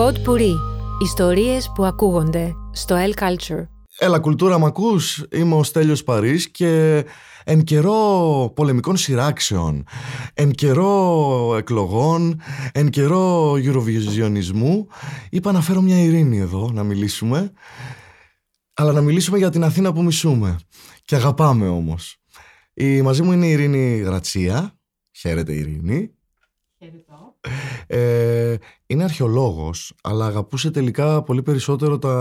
Pod Puri. Ιστορίες που ακούγονται στο El Culture. Έλα κουλτούρα μ' ακούς, είμαι ο Στέλιος Παρής και εν καιρό πολεμικών σειράξεων, εν καιρό εκλογών, εν καιρό Eurovisionισμού είπα να φέρω μια ειρήνη εδώ να μιλήσουμε αλλά να μιλήσουμε για την Αθήνα που μισούμε και αγαπάμε όμως. Η, μαζί μου είναι η Ειρήνη Γρατσία, χαίρετε Ειρήνη. Ε, είναι αρχαιολόγος, αλλά αγαπούσε τελικά πολύ περισσότερο τα,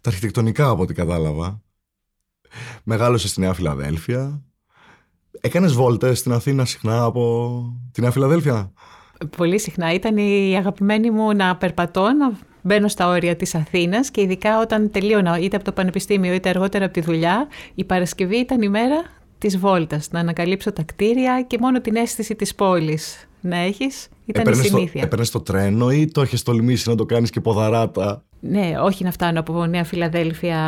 τα αρχιτεκτονικά από ό,τι κατάλαβα. Μεγάλωσε στη Νέα Φιλαδέλφια. Έκανες βόλτες στην Αθήνα συχνά από τη Νέα Φιλαδέλφια; Πολύ συχνά. Ήταν η αγαπημένη μου να περπατώ, να μπαίνω στα όρια της Αθήνας και ειδικά όταν τελείωνα είτε από το πανεπιστήμιο είτε αργότερα από τη δουλειά, η Παρασκευή ήταν η μέρα της βόλτας, να ανακαλύψω τα κτίρια και μόνο την αίσθηση της πόλης να έχεις ήταν έπαιρνες η συνήθεια. Το, έπαιρνες το τρένο ή το έχεις τολμήσει να το κάνεις και ποδαράτα; Ναι, όχι να φτάνω από Νέα Φιλαδέλφια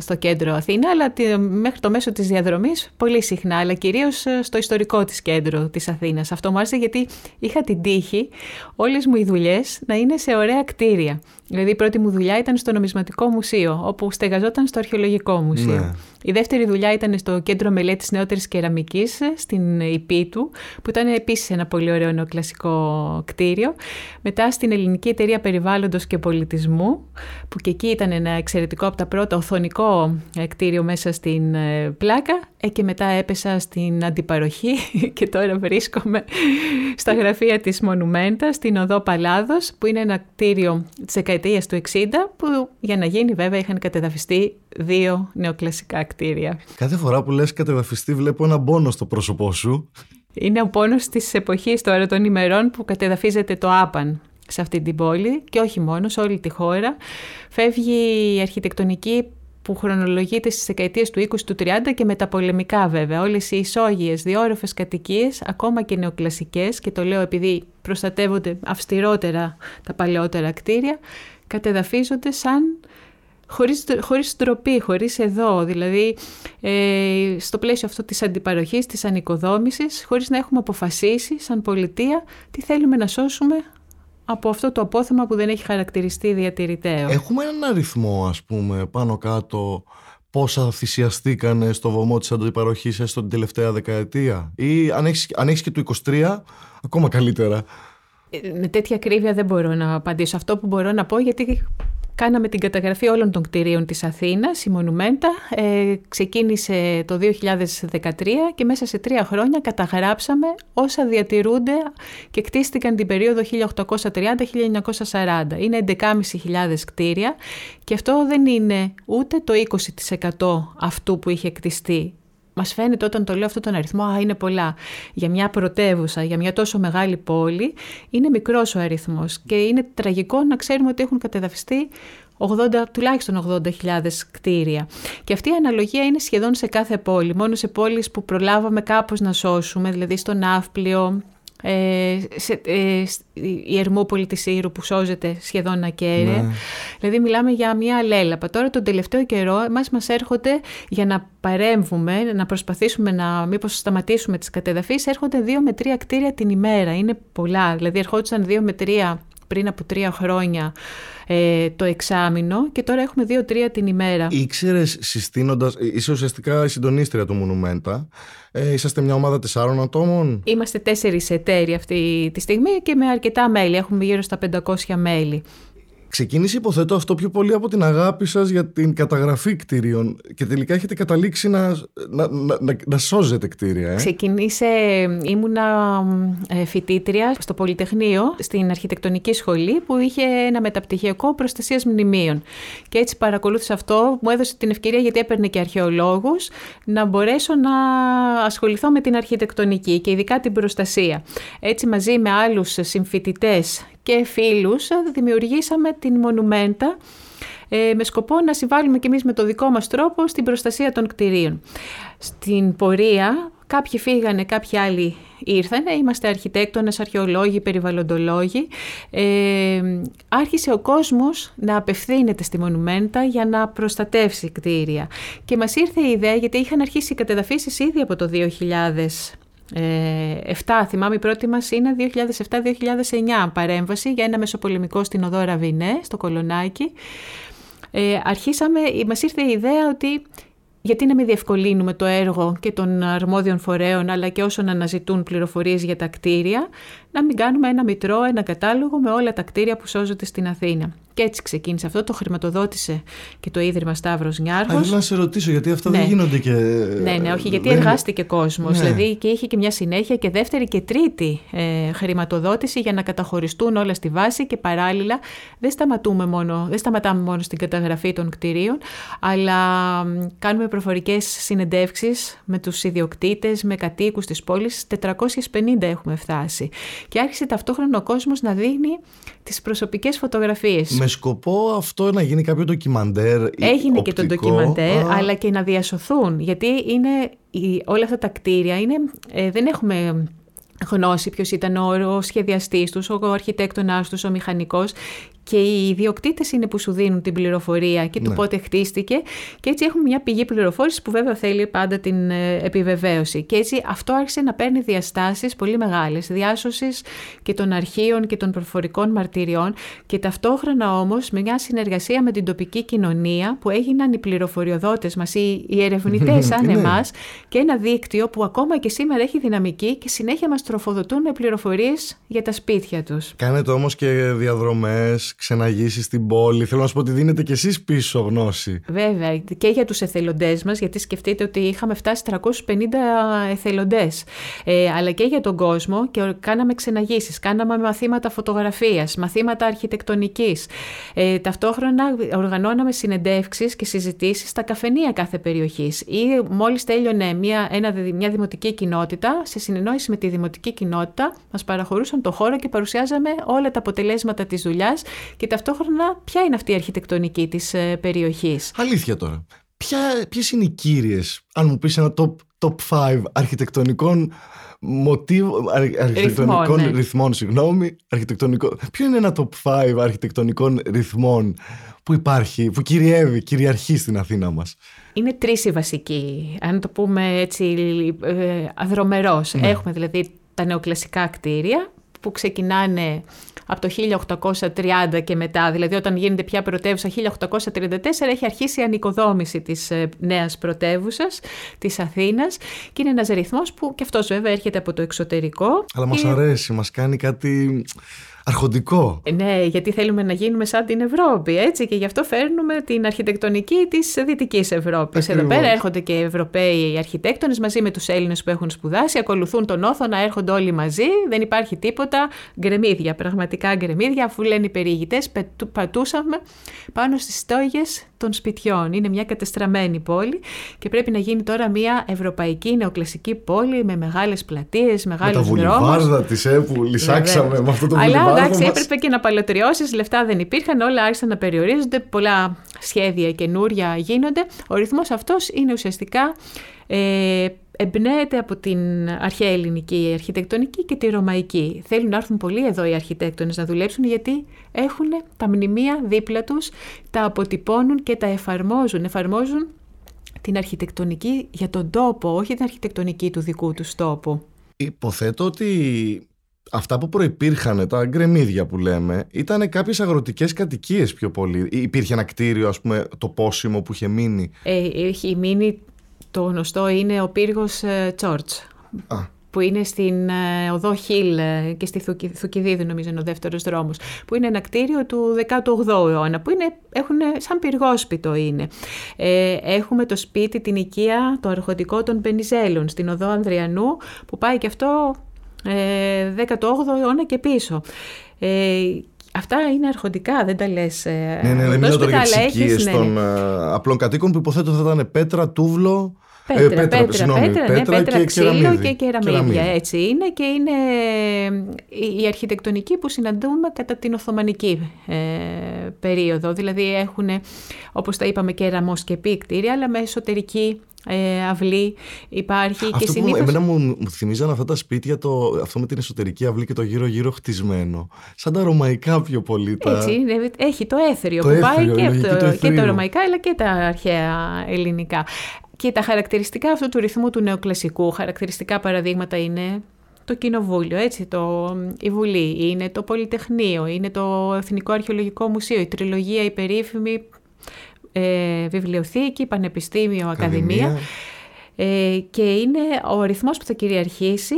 στο κέντρο Αθήνα, αλλά μέχρι το μέσο της διαδρομής πολύ συχνά, αλλά κυρίως ε, στο ιστορικό της κέντρο της Αθήνας. Αυτό μου άρεσε γιατί είχα την τύχη όλες μου οι δουλειές να είναι σε ωραία κτίρια. Δηλαδή η πρώτη μου δουλειά ήταν στο νομισματικό μουσείο, όπου στεγαζόταν στο αρχαιολογικό μουσείο. Ναι. Η δεύτερη δουλειά ήταν στο κέντρο μελέτης νεότερης κεραμικής στην Υπήτου, που ήταν επίσης ένα πολύ ωραίο νεοκλασικό κτίριο. Μετά στην Ελληνική Εταιρεία Περιβάλλοντος και Πολιτισμού, που και εκεί ήταν ένα εξαιρετικό από τα πρώτα οθονικό ε, κτίριο μέσα στην ε, πλάκα. Ε, και μετά έπεσα στην αντιπαροχή και τώρα βρίσκομαι στα γραφεία της Μονουμέντα, στην Οδό Παλάδος, που είναι ένα κτίριο της δεκαετίας του 60, που για να γίνει βέβαια είχαν κατεδαφιστεί δύο νεοκλασικά κτίρια. Κάθε φορά που λες κατεδαφιστεί βλέπω ένα πόνο στο πρόσωπό σου. Είναι ο πόνος της εποχής τώρα των ημερών που κατεδαφίζεται το Άπαν σε αυτή την πόλη και όχι μόνο, σε όλη τη χώρα. Φεύγει η αρχιτεκτονική που χρονολογείται στις δεκαετίες του 20 του 30 και μεταπολεμικά βέβαια. Όλες οι ισόγειες, διόρροφες κατοικίες, ακόμα και νεοκλασικές, και το λέω επειδή προστατεύονται αυστηρότερα τα παλαιότερα κτίρια, κατεδαφίζονται σαν χωρίς, χωρίς ντροπή, χωρίς εδώ, δηλαδή ε, στο πλαίσιο αυτό της αντιπαροχής, της ανοικοδόμησης, χωρίς να έχουμε αποφασίσει σαν πολιτεία τι θέλουμε να σώσουμε από αυτό το απόθεμα που δεν έχει χαρακτηριστεί διατηρηταίο. Έχουμε έναν αριθμό ας πούμε πάνω κάτω πόσα θυσιαστήκαν στο βωμό της αντιπαροχής έστω την τελευταία δεκαετία ή αν έχεις, αν έχεις και το 23 ακόμα καλύτερα. Ε, με τέτοια ακρίβεια δεν μπορώ να απαντήσω. Αυτό που μπορώ να πω γιατί Κάναμε την καταγραφή όλων των κτηρίων της Αθήνας, η Μονουμέντα. Ε, ξεκίνησε το 2013 και μέσα σε τρία χρόνια καταγράψαμε όσα διατηρούνται και κτίστηκαν την περίοδο 1830-1940. Είναι 11.500 κτίρια και αυτό δεν είναι ούτε το 20% αυτού που είχε κτιστεί μας φαίνεται όταν το λέω αυτό τον αριθμό, α, είναι πολλά. Για μια πρωτεύουσα, για μια τόσο μεγάλη πόλη, είναι μικρός ο αριθμός και είναι τραγικό να ξέρουμε ότι έχουν κατεδαφιστεί 80, τουλάχιστον 80.000 κτίρια. Και αυτή η αναλογία είναι σχεδόν σε κάθε πόλη. Μόνο σε πόλεις που προλάβαμε κάπως να σώσουμε, δηλαδή στο Ναύπλιο, ε, σε, ε, η Ερμούπολη της Ήρου που σώζεται σχεδόν ακέραια. Ναι. Δηλαδή μιλάμε για μια αλέλαπα. Τώρα τον τελευταίο καιρό εμάς μας έρχονται για να παρέμβουμε, να προσπαθήσουμε να μήπως σταματήσουμε τις κατεδαφίσεις, έρχονται δύο με τρία κτίρια την ημέρα. Είναι πολλά. Δηλαδή ερχόντουσαν δύο με τρία πριν από τρία χρόνια ε, το εξάμεινο και τώρα έχουμε δύο-τρία την ημέρα. Ήξερες συστήνοντας, είσαι ουσιαστικά η συντονίστρια του Μονουμέντα. Ε, είσαστε μια ομάδα τεσσάρων ατόμων; Είμαστε τέσσερις εταίροι αυτή τη στιγμή και με αρκετά μέλη. Έχουμε γύρω στα 500 μέλη. Ξεκίνησε υποθέτω αυτό πιο πολύ από την αγάπη σας για την καταγραφή κτίριων και τελικά έχετε καταλήξει να, να, να, να σώζετε κτίρια. Ε; Ξεκινήσε, ήμουνα ε, φοιτήτρια στο Πολυτεχνείο, στην αρχιτεκτονική σχολή που είχε ένα μεταπτυχιακό προστασίας μνημείων. Και έτσι παρακολούθησα αυτό, μου έδωσε την ευκαιρία γιατί έπαιρνε και αρχαιολόγους να μπορέσω να ασχοληθώ με την αρχιτεκτονική και ειδικά την προστασία. Έτσι μαζί με άλλους συμφοιτητές και φίλους δημιουργήσαμε την Μονουμέντα ε, με σκοπό να συμβάλλουμε κι εμείς με το δικό μας τρόπο στην προστασία των κτηρίων. Στην πορεία κάποιοι φύγανε, κάποιοι άλλοι ήρθανε, είμαστε αρχιτέκτονες, αρχαιολόγοι, περιβαλλοντολόγοι. Ε, άρχισε ο κόσμος να απευθύνεται στη Μονουμέντα για να προστατεύσει κτίρια. Και μας ήρθε η ιδέα, γιατί είχαν αρχίσει οι κατεδαφίσεις ήδη από το 2000 Ε, 7, θυμάμαι η πρώτη μας είναι 2007-2009 παρέμβαση για ένα μεσοπολεμικό στην οδό Ραβινέ, στο Κολονάκι. Ε, αρχίσαμε, μας ήρθε η ιδέα ότι γιατί να μην διευκολύνουμε το έργο και των αρμόδιων φορέων αλλά και όσων αναζητούν πληροφορίες για τα κτίρια, να μην κάνουμε ένα μητρό, ένα κατάλογο με όλα τα κτίρια που σώζονται στην Αθήνα. Και έτσι ξεκίνησε αυτό, το χρηματοδότησε και το Ίδρυμα Σταύρος Νιάρχος. Ήθελα να σε ρωτήσω, γιατί αυτά ναι. δεν γίνονται και. Ναι, ναι, όχι, γιατί δεν... εργάστηκε κόσμος. Ναι. Δηλαδή και είχε και μια συνέχεια και δεύτερη και τρίτη ε, χρηματοδότηση για να καταχωριστούν όλα στη βάση και παράλληλα δεν, σταματούμε μόνο, δεν σταματάμε μόνο στην καταγραφή των κτηρίων, αλλά κάνουμε προφορικές συνεντεύξεις με τους ιδιοκτήτες, με κατοίκους της πόλης. 450 έχουμε φτάσει. Και άρχισε ταυτόχρονα ο κόσμος να δίνει τις προσωπικές φωτογραφίες με σκοπό αυτό να γίνει κάποιο ντοκιμαντέρ. Έγινε οπτικό. και το ντοκιμαντέρ, αλλά και να διασωθούν. Γιατί είναι, όλα αυτά τα κτίρια είναι, ε, δεν έχουμε γνώση ποιος ήταν ο, ο σχεδιαστής τους, ο αρχιτέκτονάς τους, ο μηχανικός και οι ιδιοκτήτες είναι που σου δίνουν την πληροφορία και το ναι. πότε χτίστηκε και έτσι έχουμε μια πηγή πληροφόρησης που βέβαια θέλει πάντα την ε, επιβεβαίωση. Και έτσι αυτό άρχισε να παίρνει διαστάσεις πολύ μεγάλες, διάσωσης και των αρχείων και των προφορικών μαρτυριών και ταυτόχρονα όμως με μια συνεργασία με την τοπική κοινωνία που έγιναν οι πληροφοριοδότες μας, οι, οι ερευνητές σαν ναι. εμάς και ένα δίκτυο που ακόμα και σήμερα έχει δυναμική και συνέχεια μας τροφοδοτούν με πληροφορίες για τα σπίτια τους. Κάνετε όμως και διαδρομές ξεναγήσει στην πόλη. Θέλω να σου πω ότι δίνετε κι εσείς πίσω γνώση. Βέβαια, και για τους εθελοντές μας, γιατί σκεφτείτε ότι είχαμε φτάσει 350 εθελοντές. Ε, αλλά και για τον κόσμο και κάναμε ξεναγήσει, κάναμε μαθήματα φωτογραφίας, μαθήματα αρχιτεκτονικής. Ε, ταυτόχρονα οργανώναμε συνεντεύξεις και συζητήσεις στα καφενεία κάθε περιοχής. Ή μόλις τέλειωνε μια, ένα, μια δημοτική κοινότητα, σε συνεννόηση με τη δημοτική κοινότητα, μας παραχωρούσαν το χώρο και παρουσιάζαμε όλα τα αποτελέσματα της δουλειάς και ταυτόχρονα ποια είναι αυτή η αρχιτεκτονική της ε, περιοχής; Αλήθεια τώρα. Ποια, ποιες είναι οι κύριες, αν μου πεις ένα top, top 5 αρχιτεκτονικών μοτίβων, αρχιτεκτονικών Ρυθμών, ναι. ρυθμών, συγγνώμη, αρχιτεκτονικό. Ποιο είναι ένα top 5 αρχιτεκτονικών ρυθμών που υπάρχει, που κυριεύει, κυριαρχεί στην Αθήνα μας; Είναι τρεις οι βασικοί, αν το πούμε έτσι ε, αδρομερός. Ναι. Έχουμε δηλαδή τα νεοκλασικά κτίρια που ξεκινάνε από το 1830 και μετά, δηλαδή όταν γίνεται πια πρωτεύουσα 1834 έχει αρχίσει η ανοικοδόμηση της ε, νέας πρωτεύουσας της Αθήνας και είναι ένας ρυθμός που και αυτός βέβαια έρχεται από το εξωτερικό. Αλλά μας αρέσει, μας κάνει κάτι αρχοντικό. Ναι, γιατί θέλουμε να γίνουμε σαν την Ευρώπη, έτσι, και γι' αυτό φέρνουμε την αρχιτεκτονική της Δυτικής Ευρώπης. Εδώ πέρα έρχονται και Ευρωπαίοι αρχιτέκτονες μαζί με τους Έλληνες που έχουν σπουδάσει, ακολουθούν τον όθο έρχονται όλοι μαζί, δεν υπάρχει τίποτα, γκρεμίδια, πραγματικά γκρεμίδια, αφού λένε οι περιηγητές, πατούσαμε πάνω στις στόγες των σπιτιών. Είναι μια κατεστραμμένη πόλη και πρέπει να γίνει τώρα μια ευρωπαϊκή νεοκλασική πόλη με μεγάλες πλατείες, μεγάλους δρόμους. Με τα βουλιβάρδα της ΕΠΟ που λυσάξαμε με αυτό το Αλλά εντάξει, έπρεπε και να παλαιοτριώσεις, λεφτά δεν υπήρχαν, όλα άρχισαν να περιορίζονται, πολλά σχέδια καινούρια γίνονται. Ο ρυθμός αυτός είναι ουσιαστικά ε, εμπνέεται από την αρχαία ελληνική αρχιτεκτονική και τη ρωμαϊκή. Θέλουν να έρθουν πολλοί εδώ οι αρχιτέκτονες να δουλέψουν γιατί έχουν τα μνημεία δίπλα τους, τα αποτυπώνουν και τα εφαρμόζουν. Εφαρμόζουν την αρχιτεκτονική για τον τόπο, όχι την αρχιτεκτονική του δικού τους τόπου. Υποθέτω ότι αυτά που προϋπήρχαν, τα γκρεμίδια που λέμε, ήταν κάποιες αγροτικές κατοικίες πιο πολύ. Υπήρχε ένα κτίριο, ας πούμε, το πόσιμο που είχε μείνει. Ε, έχει μείνει, το γνωστό είναι ο πύργος ε, Τσόρτς. που είναι στην ε, οδό Χιλ ε, και στη Θουκυδίδη νομίζω είναι ο δεύτερος δρόμος, που είναι ένα κτίριο του 18ου αιώνα, που είναι, έχουν σαν πυργόσπιτο είναι. Ε, έχουμε το σπίτι, την οικία, το αρχοντικό των Πενιζέλων, στην οδό Ανδριανού, που πάει και αυτό 18ο αιώνα και πίσω. Ε, αυτά είναι αρχοντικά, δεν τα λες. Ε, ναι, ναι, δεν μιλάω τώρα για τις των ναι. Ε, απλών κατοίκων που υποθέτω θα ήταν πέτρα, τούβλο, Πέτρα, ε, πέτρα, πέτρα, συγγνώμη, πέτρα, ναι, πέτρα, πέτρα και ξύλο κεραμίδι. και κεραμίδια. Έτσι είναι και είναι η αρχιτεκτονική που συναντούμε κατά την Οθωμανική ε, περίοδο. Δηλαδή έχουν, όπως τα είπαμε, και ραμοσκεπή κτίρια, αλλά με εσωτερική ε, αυλή υπάρχει. Αυτό και που συνήθως... εμένα μου, μου θυμίζαν αυτά τα σπίτια, το, αυτό με την εσωτερική αυλή και το γύρω-γύρω χτισμένο. Σαν τα ρωμαϊκά πιο πολύ. Τα... Έτσι, είναι, έχει το έθριο το που έθριο, πάει και, το, και τα ρωμαϊκά αλλά και τα αρχαία ελληνικά. Και τα χαρακτηριστικά αυτού του ρυθμού του νεοκλασικού, χαρακτηριστικά παραδείγματα είναι το κοινοβούλιο, έτσι, το, η Βουλή, είναι το Πολυτεχνείο, είναι το Εθνικό Αρχαιολογικό Μουσείο, η τριλογία, η περίφημη ε, βιβλιοθήκη, πανεπιστήμιο, ακαδημία. Ε, και είναι ο ρυθμός που θα κυριαρχήσει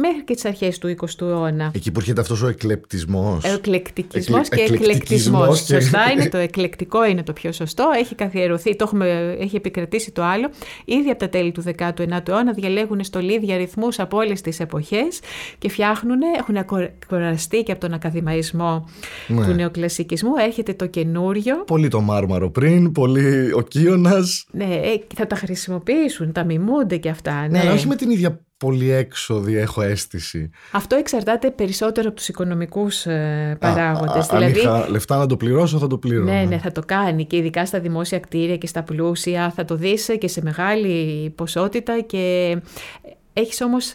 μέχρι και τις αρχές του 20ου αιώνα. Εκεί που έρχεται αυτός ο εκλεπτισμός. Ο εκλεκτικισμός και εκλεκτισμός. Και... Σωστά είναι το εκλεκτικό, είναι το πιο σωστό. Έχει καθιερωθεί, το έχουμε, έχει επικρατήσει το άλλο. Ήδη από τα τέλη του 19ου αιώνα διαλέγουν στολίδια ρυθμούς από όλες τις εποχές και φτιάχνουν, έχουν ακοραστεί και από τον ακαδημαϊσμό ναι. του νεοκλασικισμού. Έρχεται το καινούριο. Πολύ το μάρμαρο πριν, πολύ ο Κίωνας. Ναι, ε, θα τα χρησιμοποιήσουν, τα μιμούνται και αυτά. Ναι, ναι αλλά όχι με την ίδια πολύ έξοδη, έχω αίσθηση. Αυτό εξαρτάται περισσότερο από τους οικονομικούς ε, παράγοντες. Α, δηλαδή, αν είχα λεφτά να το πληρώσω, θα το πληρώνω. Ναι, ναι, θα το κάνει και ειδικά στα δημόσια κτίρια και στα πλούσια θα το δεις και σε μεγάλη ποσότητα και έχεις όμως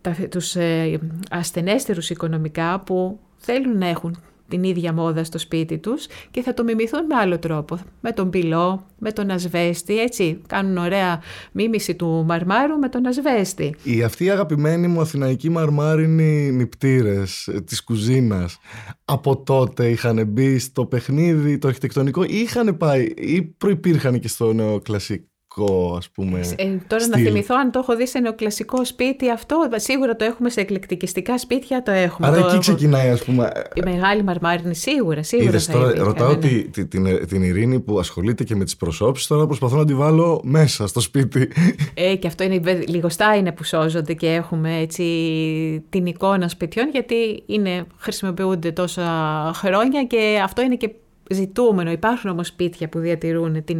τα, τους ε, ασθενέστερους οικονομικά που θέλουν να έχουν την ίδια μόδα στο σπίτι τους και θα το μιμηθούν με άλλο τρόπο. Με τον πυλό, με τον ασβέστη, έτσι. Κάνουν ωραία μίμηση του μαρμάρου με τον ασβέστη. Οι αυτοί οι αγαπημένοι μου αθηναϊκοί μαρμάρινοι νυπτήρες ε, της κουζίνας από τότε είχαν μπει στο παιχνίδι το αρχιτεκτονικό ή είχαν πάει ή προϋπήρχαν και στο νεοκλασικό ας πούμε. Ε, τώρα να θυμηθώ αν το έχω δει σε νεοκλασικό σπίτι αυτό, σίγουρα το έχουμε σε εκλεκτικιστικά σπίτια, το έχουμε. Άρα το εκεί ξεκινάει ας πούμε. Η μεγάλη μαρμάρινη σίγουρα, σίγουρα Είδες, τώρα, ρωτάω ναι, ναι. Την, την, την Ειρήνη που ασχολείται και με τις προσώψεις, τώρα προσπαθώ να τη βάλω μέσα στο σπίτι. Ε, και αυτό είναι, λιγοστά είναι που σώζονται και έχουμε έτσι την εικόνα σπιτιών γιατί είναι, χρησιμοποιούνται τόσα χρόνια και αυτό είναι και ζητούμενο. Υπάρχουν όμως σπίτια που διατηρούν την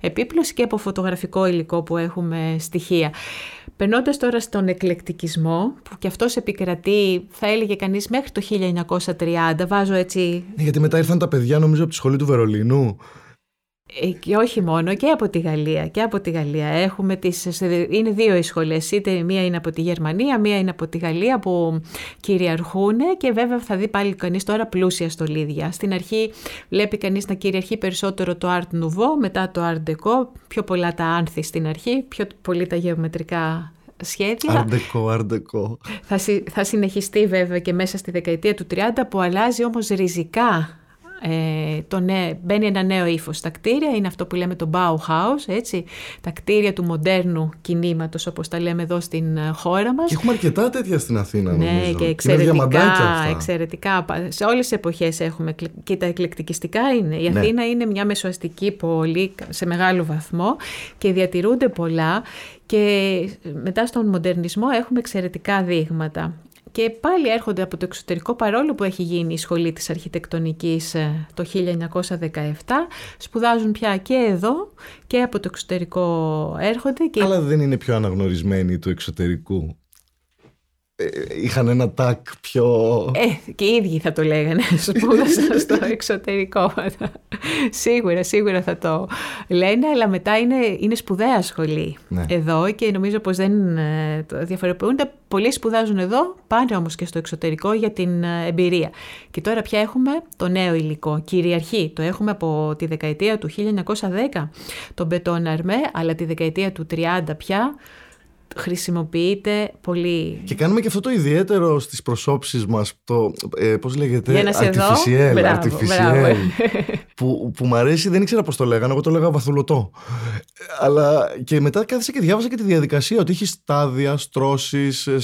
επίπλωση και από φωτογραφικό υλικό που έχουμε στοιχεία. Περνώντας τώρα στον εκλεκτικισμό, που και αυτός επικρατεί, θα έλεγε κανείς μέχρι το 1930, βάζω έτσι... Ναι, γιατί μετά ήρθαν τα παιδιά νομίζω από τη σχολή του Βερολίνου ε, και όχι μόνο, και από τη Γαλλία. Και από τη Γαλλία. Έχουμε τις, είναι δύο οι σχολές. Είτε μία είναι από τη Γερμανία, μία είναι από τη Γαλλία που κυριαρχούν και βέβαια θα δει πάλι κανείς τώρα πλούσια στολίδια. Στην αρχή βλέπει κανείς να κυριαρχεί περισσότερο το Art Nouveau, μετά το Art Deco, πιο πολλά τα άνθη στην αρχή, πιο πολύ τα γεωμετρικά σχέδια. Αρντεκό, αρντεκό. Θα, θα συνεχιστεί βέβαια και μέσα στη δεκαετία του 30 που αλλάζει όμως ριζικά ε, το μπαίνει ένα νέο ύφος στα κτίρια, είναι αυτό που λέμε το Bauhaus, έτσι, τα κτίρια του μοντέρνου κινήματος όπως τα λέμε εδώ στην ε, χώρα μας. Και έχουμε αρκετά τέτοια στην Αθήνα ναι, νομίζω. και εξαιρετικά, εξαιρετικά. Σε όλες τις εποχές έχουμε και τα εκλεκτικιστικά είναι. Η ναι. Αθήνα είναι μια μεσοαστική πόλη σε μεγάλο βαθμό και διατηρούνται πολλά και μετά στον μοντερνισμό έχουμε εξαιρετικά δείγματα και πάλι έρχονται από το εξωτερικό παρόλο που έχει γίνει η σχολή της αρχιτεκτονικής ε, το 1917 σπουδάζουν πια και εδώ και από το εξωτερικό έρχονται και... Αλλά δεν είναι πιο αναγνωρισμένοι του εξωτερικού. ε, είχαν ένα τάκ πιο... Ε, και οι ίδιοι θα το λέγανε, σπούδασαν στο εξωτερικό. σίγουρα, σίγουρα θα το λένε, αλλά μετά είναι, είναι σπουδαία σχολή ναι. εδώ και νομίζω πως δεν ε, διαφοροποιούνται. Πολλοί σπουδάζουν εδώ, πάνε όμως και στο εξωτερικό για την ε, εμπειρία. Και τώρα πια έχουμε το νέο υλικό, κυριαρχεί. Το έχουμε από τη δεκαετία του 1910, τον Μπετόν Αρμέ, αλλά τη δεκαετία του 30 πια χρησιμοποιείται πολύ. Και κάνουμε και αυτό το ιδιαίτερο στις προσώψεις μας, το, ε, πώς λέγεται, Για να artificial, μπράβο, artificial που, που μου αρέσει, δεν ήξερα πώς το λέγανε, εγώ το λέγα βαθουλωτό. Αλλά και μετά κάθισα και διάβασα και τη διαδικασία, ότι έχει στάδια, στρώσεις, ε,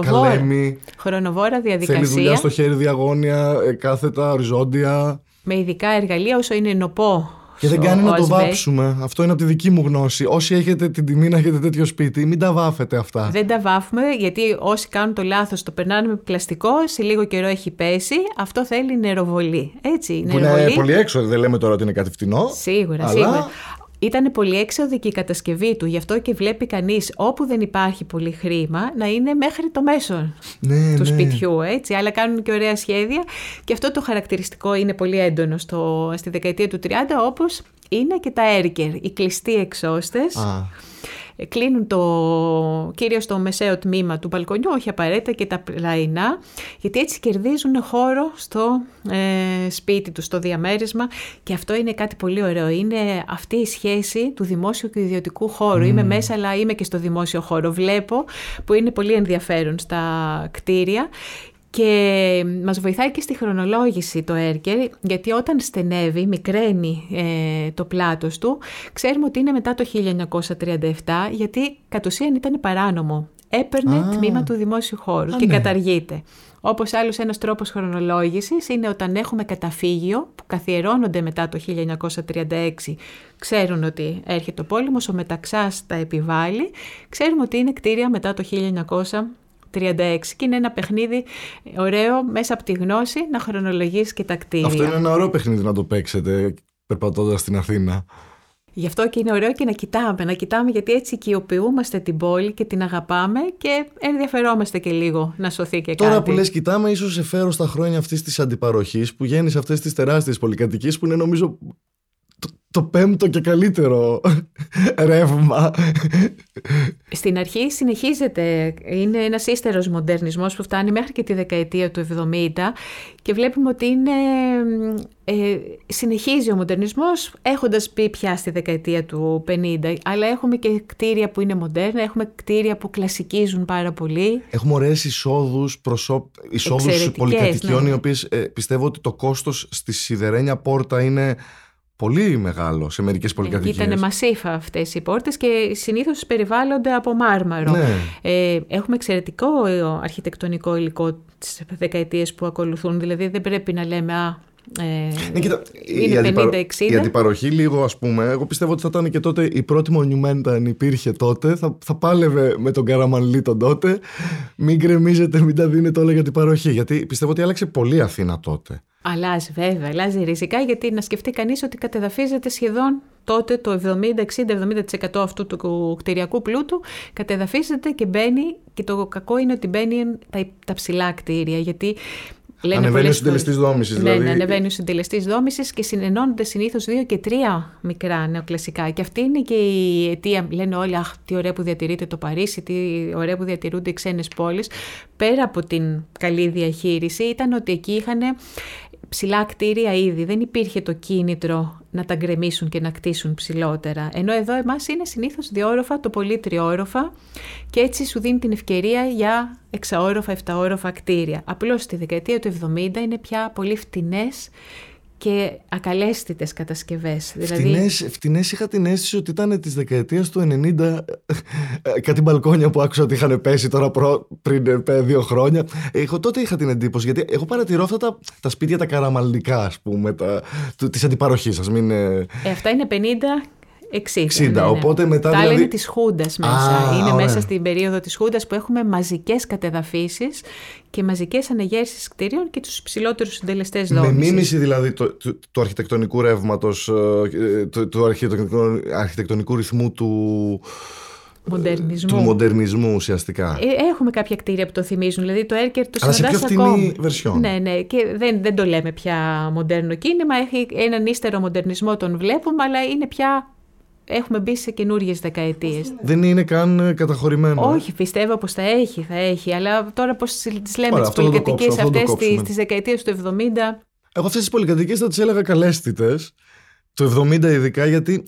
καλέμι. Χρονοβόρα διαδικασία. Θέλει δουλειά στο χέρι διαγώνια, ε, κάθετα, οριζόντια. Με ειδικά εργαλεία όσο είναι νοπό και δεν κάνει να το βάψουμε. Αυτό είναι από τη δική μου γνώση. Όσοι έχετε την τιμή να έχετε τέτοιο σπίτι, μην τα βάφετε αυτά. Δεν τα βάφουμε, γιατί όσοι κάνουν το λάθος, το περνάνε με πλαστικό, σε λίγο καιρό έχει πέσει. Αυτό θέλει νεροβολή. Έτσι, που είναι πολύ έξω, δεν λέμε τώρα ότι είναι κάτι φτηνό. Σίγουρα, αλλά... σίγουρα. Ήταν πολύ έξοδη και η κατασκευή του, γι' αυτό και βλέπει κανείς όπου δεν υπάρχει πολύ χρήμα να είναι μέχρι το μέσο ναι, του ναι. σπιτιού, έτσι, αλλά κάνουν και ωραία σχέδια και αυτό το χαρακτηριστικό είναι πολύ έντονο στο, στη δεκαετία του 30 όπως είναι και τα έρκερ, οι κλειστοί εξώστες. Κλείνουν το, κυρίως το μεσαίο τμήμα του μπαλκονιού, όχι απαραίτητα και τα πλαϊνά, γιατί έτσι κερδίζουν χώρο στο ε, σπίτι τους, στο διαμέρισμα και αυτό είναι κάτι πολύ ωραίο. Είναι αυτή η σχέση του δημόσιου και ιδιωτικού χώρου. Είμαι μέσα αλλά είμαι και στο δημόσιο χώρο. Βλέπω που είναι πολύ ενδιαφέρον στα κτίρια και μας βοηθάει και στη χρονολόγηση το Έρκερ, γιατί όταν στενεύει, μικραίνει ε, το πλάτος του, ξέρουμε ότι είναι μετά το 1937, γιατί κατ' ουσίαν ήταν παράνομο. Έπαιρνε τμήμα του δημόσιου χώρου και ναι. καταργείται. Όπως άλλος ένας τρόπος χρονολόγησης είναι όταν έχουμε καταφύγιο που καθιερώνονται μετά το 1936, ξέρουν ότι έρχεται ο πόλεμος, ο Μεταξάς τα επιβάλλει, ξέρουμε ότι είναι κτίρια μετά το 36 και είναι ένα παιχνίδι ωραίο μέσα από τη γνώση να χρονολογείς και τα κτίρια. Αυτό είναι ένα ωραίο παιχνίδι να το παίξετε περπατώντας στην Αθήνα. Γι' αυτό και είναι ωραίο και να κοιτάμε, να κοιτάμε γιατί έτσι οικειοποιούμαστε την πόλη και την αγαπάμε και ενδιαφερόμαστε και λίγο να σωθεί και Τώρα κάτι. που λες κοιτάμε ίσως σε φέρω στα χρόνια αυτής της αντιπαροχής που γέννησε αυτές τις τεράστιες πολυκατοικίες που είναι νομίζω το πέμπτο και καλύτερο ρεύμα. Στην αρχή συνεχίζεται, είναι ένας ύστερος μοντερνισμός που φτάνει μέχρι και τη δεκαετία του 70 και βλέπουμε ότι είναι, ε, συνεχίζει ο μοντερνισμός έχοντας πει πια στη δεκαετία του 50 αλλά έχουμε και κτίρια που είναι μοντέρνα, έχουμε κτίρια που κλασικίζουν πάρα πολύ. Έχουμε ωραίες εισόδους, προσώ... εισόδους πολυκατοικιών ναι. οι οποίες ε, πιστεύω ότι το κόστος στη σιδερένια πόρτα είναι πολύ μεγάλο σε μερικές πολυκατοικίες. Ήταν μασίφα αυτές οι πόρτες και συνήθως περιβάλλονται από μάρμαρο. Ναι. Ε, έχουμε εξαιρετικό αρχιτεκτονικό υλικό τις δεκαετίες που ακολουθούν, δηλαδή δεν πρέπει να λέμε «Α, ε, ναι, κοίτα, είναι 50-60. Η αντιπαροχή λίγο ας πούμε, εγώ πιστεύω ότι θα ήταν και τότε η πρώτη μονιουμέντα αν υπήρχε τότε, θα, θα πάλευε με τον Καραμανλή τον τότε, μην γκρεμίζετε, μην τα δίνετε όλα για την παροχή, γιατί πιστεύω ότι άλλαξε πολύ Αθήνα τότε. Αλλάζει βέβαια, αλλάζει ριζικά γιατί να σκεφτεί κανείς ότι κατεδαφίζεται σχεδόν τότε το 70-60-70% αυτού του κτηριακού πλούτου κατεδαφίζεται και μπαίνει και το κακό είναι ότι μπαίνει τα, τα ψηλά κτίρια γιατί Λένε ανεβαίνει ο συντελεστής δόμησης. Ναι, δηλαδή... ναι, ανεβαίνει ο συντελεστής δόμησης και συνενώνονται συνήθως δύο και τρία μικρά νεοκλασικά. Και αυτή είναι και η αιτία. Λένε όλοι, Αχ, τι ωραία που διατηρείται το Παρίσι, τι ωραία που διατηρούνται οι ξένες πόλεις. Πέρα από την καλή διαχείριση, ήταν ότι εκεί είχαν ψηλά κτίρια ήδη. Δεν υπήρχε το κίνητρο να τα γκρεμίσουν και να κτίσουν ψηλότερα. Ενώ εδώ εμάς είναι συνήθως διόροφα, το πολύ τριόροφα και έτσι σου δίνει την ευκαιρία για εξαόροφα, εφταόροφα κτίρια. Απλώς στη δεκαετία του 70 είναι πια πολύ φτηνές και ακαλέστητες κατασκευές. Δηλαδή... Φτηνές, φτηνές είχα την αίσθηση ότι ήταν της δεκαετίας του 90 ε, ε, κάτι μπαλκόνια που άκουσα ότι είχαν πέσει τώρα πριν ε, δύο χρόνια. Εγώ τότε είχα την εντύπωση γιατί εγώ παρατηρώ αυτά τα, τα σπίτια τα καραμαλικά ας πούμε τα, της αντιπαροχής σας. Μην, ε, αυτά είναι 50 60. 60. Ναι, ναι. Οπότε μετά. Τα δηλαδή... είναι τη Χούντα μέσα. είναι μέσα στην περίοδο της Χούντας που έχουμε μαζικές κατεδαφίσεις και μαζικές ανεγέρσεις κτίριων και τους ψηλότερου συντελεστές δόμησης. Με μίμηση δηλαδή του, του, αρχιτεκτονικού ρεύματος, ε, του, του αρχιτεκτονικού, αρχιτεκτονικού ρυθμού του. Μοντερνισμού. Του μοντερνισμού ουσιαστικά. Ε, έχουμε κάποια κτίρια που το θυμίζουν. Δηλαδή το Έρκερ το Αλλά σε πιο φτηνή βερσιόν. Ναι, ναι. Και δεν, δεν το λέμε πια μοντέρνο κίνημα. Έχει έναν ύστερο μοντερνισμό, τον βλέπουμε, αλλά είναι πια έχουμε μπει σε καινούριες δεκαετίες. Δεν είναι καν ε, καταχωρημένο. Όχι, πιστεύω πως θα έχει, θα έχει. Αλλά τώρα πώ τις λέμε τις πολυκατοικίες αυτές τη δεκαετία του 70. Εγώ αυτές τις πολυκατοικίες θα τις έλεγα καλέσθητε. Το 70 ειδικά γιατί.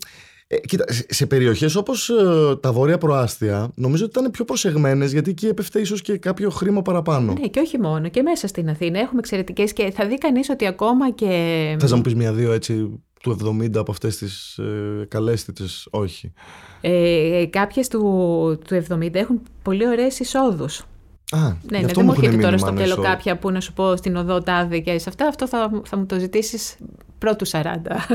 Ε, κοίτα, σε περιοχές όπως ε, τα βόρεια προάστια, νομίζω ότι ήταν πιο προσεγμένες γιατί εκεί έπεφτε ίσως και κάποιο χρήμα παραπάνω. Ναι, και όχι μόνο. Και μέσα στην Αθήνα έχουμε εξαιρετικές και θα δει κανείς ότι ακόμα και. Θες να μου πεις μια-δύο έτσι του 70 από αυτές τις ε, καλέσθητες, όχι. Ε, κάποιες του, του 70 έχουν πολύ ωραίες εισόδους. Α, ναι, ναι, δεν μου έρχεται τώρα στο τέλο κάποια που να σου πω στην οδό τάδε και σε αυτά. Αυτό θα, θα μου το ζητήσεις πρώτου 40.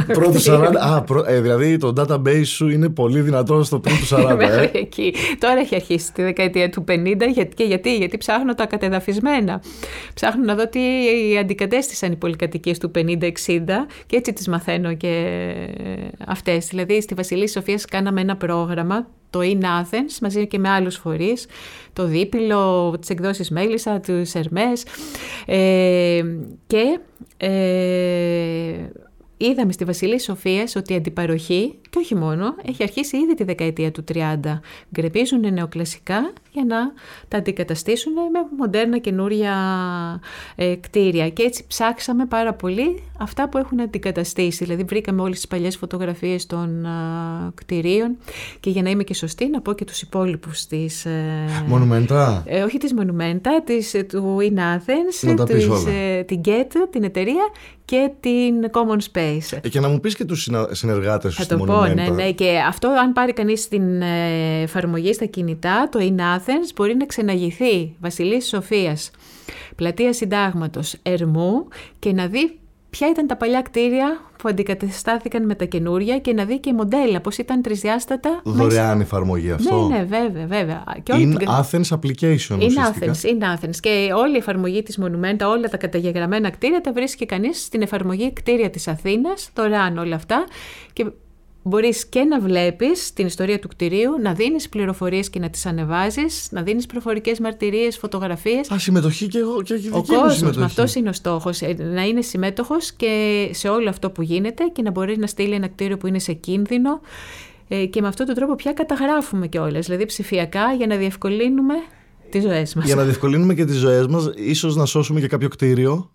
Πρώτου 40. Α, πρω, ε, δηλαδή το database σου είναι πολύ δυνατό στο πρώτου 40. ε. εκεί. Τώρα έχει αρχίσει τη δεκαετία του 50. Γιατί, και γιατί, γιατί ψάχνω τα κατεδαφισμένα. Ψάχνω να δω τι αντικατέστησαν οι πολυκατοικίες του 50-60 και έτσι τις μαθαίνω και αυτές. Δηλαδή στη Βασιλή Σοφίας κάναμε ένα πρόγραμμα το In Athens μαζί και με άλλους φορείς, το Δίπυλο, τις εκδόσεις Μέλισσα, τους Ερμές ε, και ε, είδαμε στη Βασιλή Σοφίας ότι η αντιπαροχή Και όχι μόνο, έχει αρχίσει ήδη τη δεκαετία του 30. Γκρεμίζουν νεοκλασικά για να τα αντικαταστήσουν με μοντέρνα καινούρια ε, κτίρια. Και έτσι ψάξαμε πάρα πολύ αυτά που έχουν αντικαταστήσει. Δηλαδή βρήκαμε όλες τις παλιές φωτογραφίες των κτιρίων και για να είμαι και σωστή να πω και τους υπόλοιπους της... Ε, Μονουμέντα. Ε, όχι της Μονουμέντα, της, του In Athens, τα της, όλα. την GET, την εταιρεία και την Common Space. Ε, και να μου πεις και τους συνεργάτες σου Θα στη το πω, ναι, ναι. Και αυτό αν πάρει κανείς την ε, εφαρμογή στα κινητά, το In Athens μπορεί να ξεναγηθεί Βασιλής Σοφίας, Πλατεία Συντάγματος, Ερμού και να δει ποια ήταν τα παλιά κτίρια που αντικαταστάθηκαν με τα καινούρια και να δει και μοντέλα, πώς ήταν τρισδιάστατα. Δωρεάν εφαρμογή αυτό. Ναι, ναι, βέβαια, βέβαια. Και In Athens application In Athens, in Athens. Και όλη η εφαρμογή της Μονουμέντα, όλα τα καταγεγραμμένα κτίρια τα βρίσκει κανείς στην εφαρμογή κτίρια της Αθήνας, δωρεάν όλα αυτά. Και μπορείς και να βλέπεις την ιστορία του κτηρίου, να δίνεις πληροφορίες και να τις ανεβάζεις, να δίνεις προφορικές μαρτυρίες, φωτογραφίες. Α, συμμετοχή και εγώ και Ο κόσμος, με αυτός είναι ο στόχος, ε, να είναι συμμέτοχος και σε όλο αυτό που γίνεται και να μπορείς να στείλει ένα κτίριο που είναι σε κίνδυνο ε, και με αυτόν τον τρόπο πια καταγράφουμε κιόλας, δηλαδή ψηφιακά για να διευκολύνουμε τις ζωές μας. Για να διευκολύνουμε και τις ζωές μας, ίσως να σώσουμε και κάποιο κτίριο,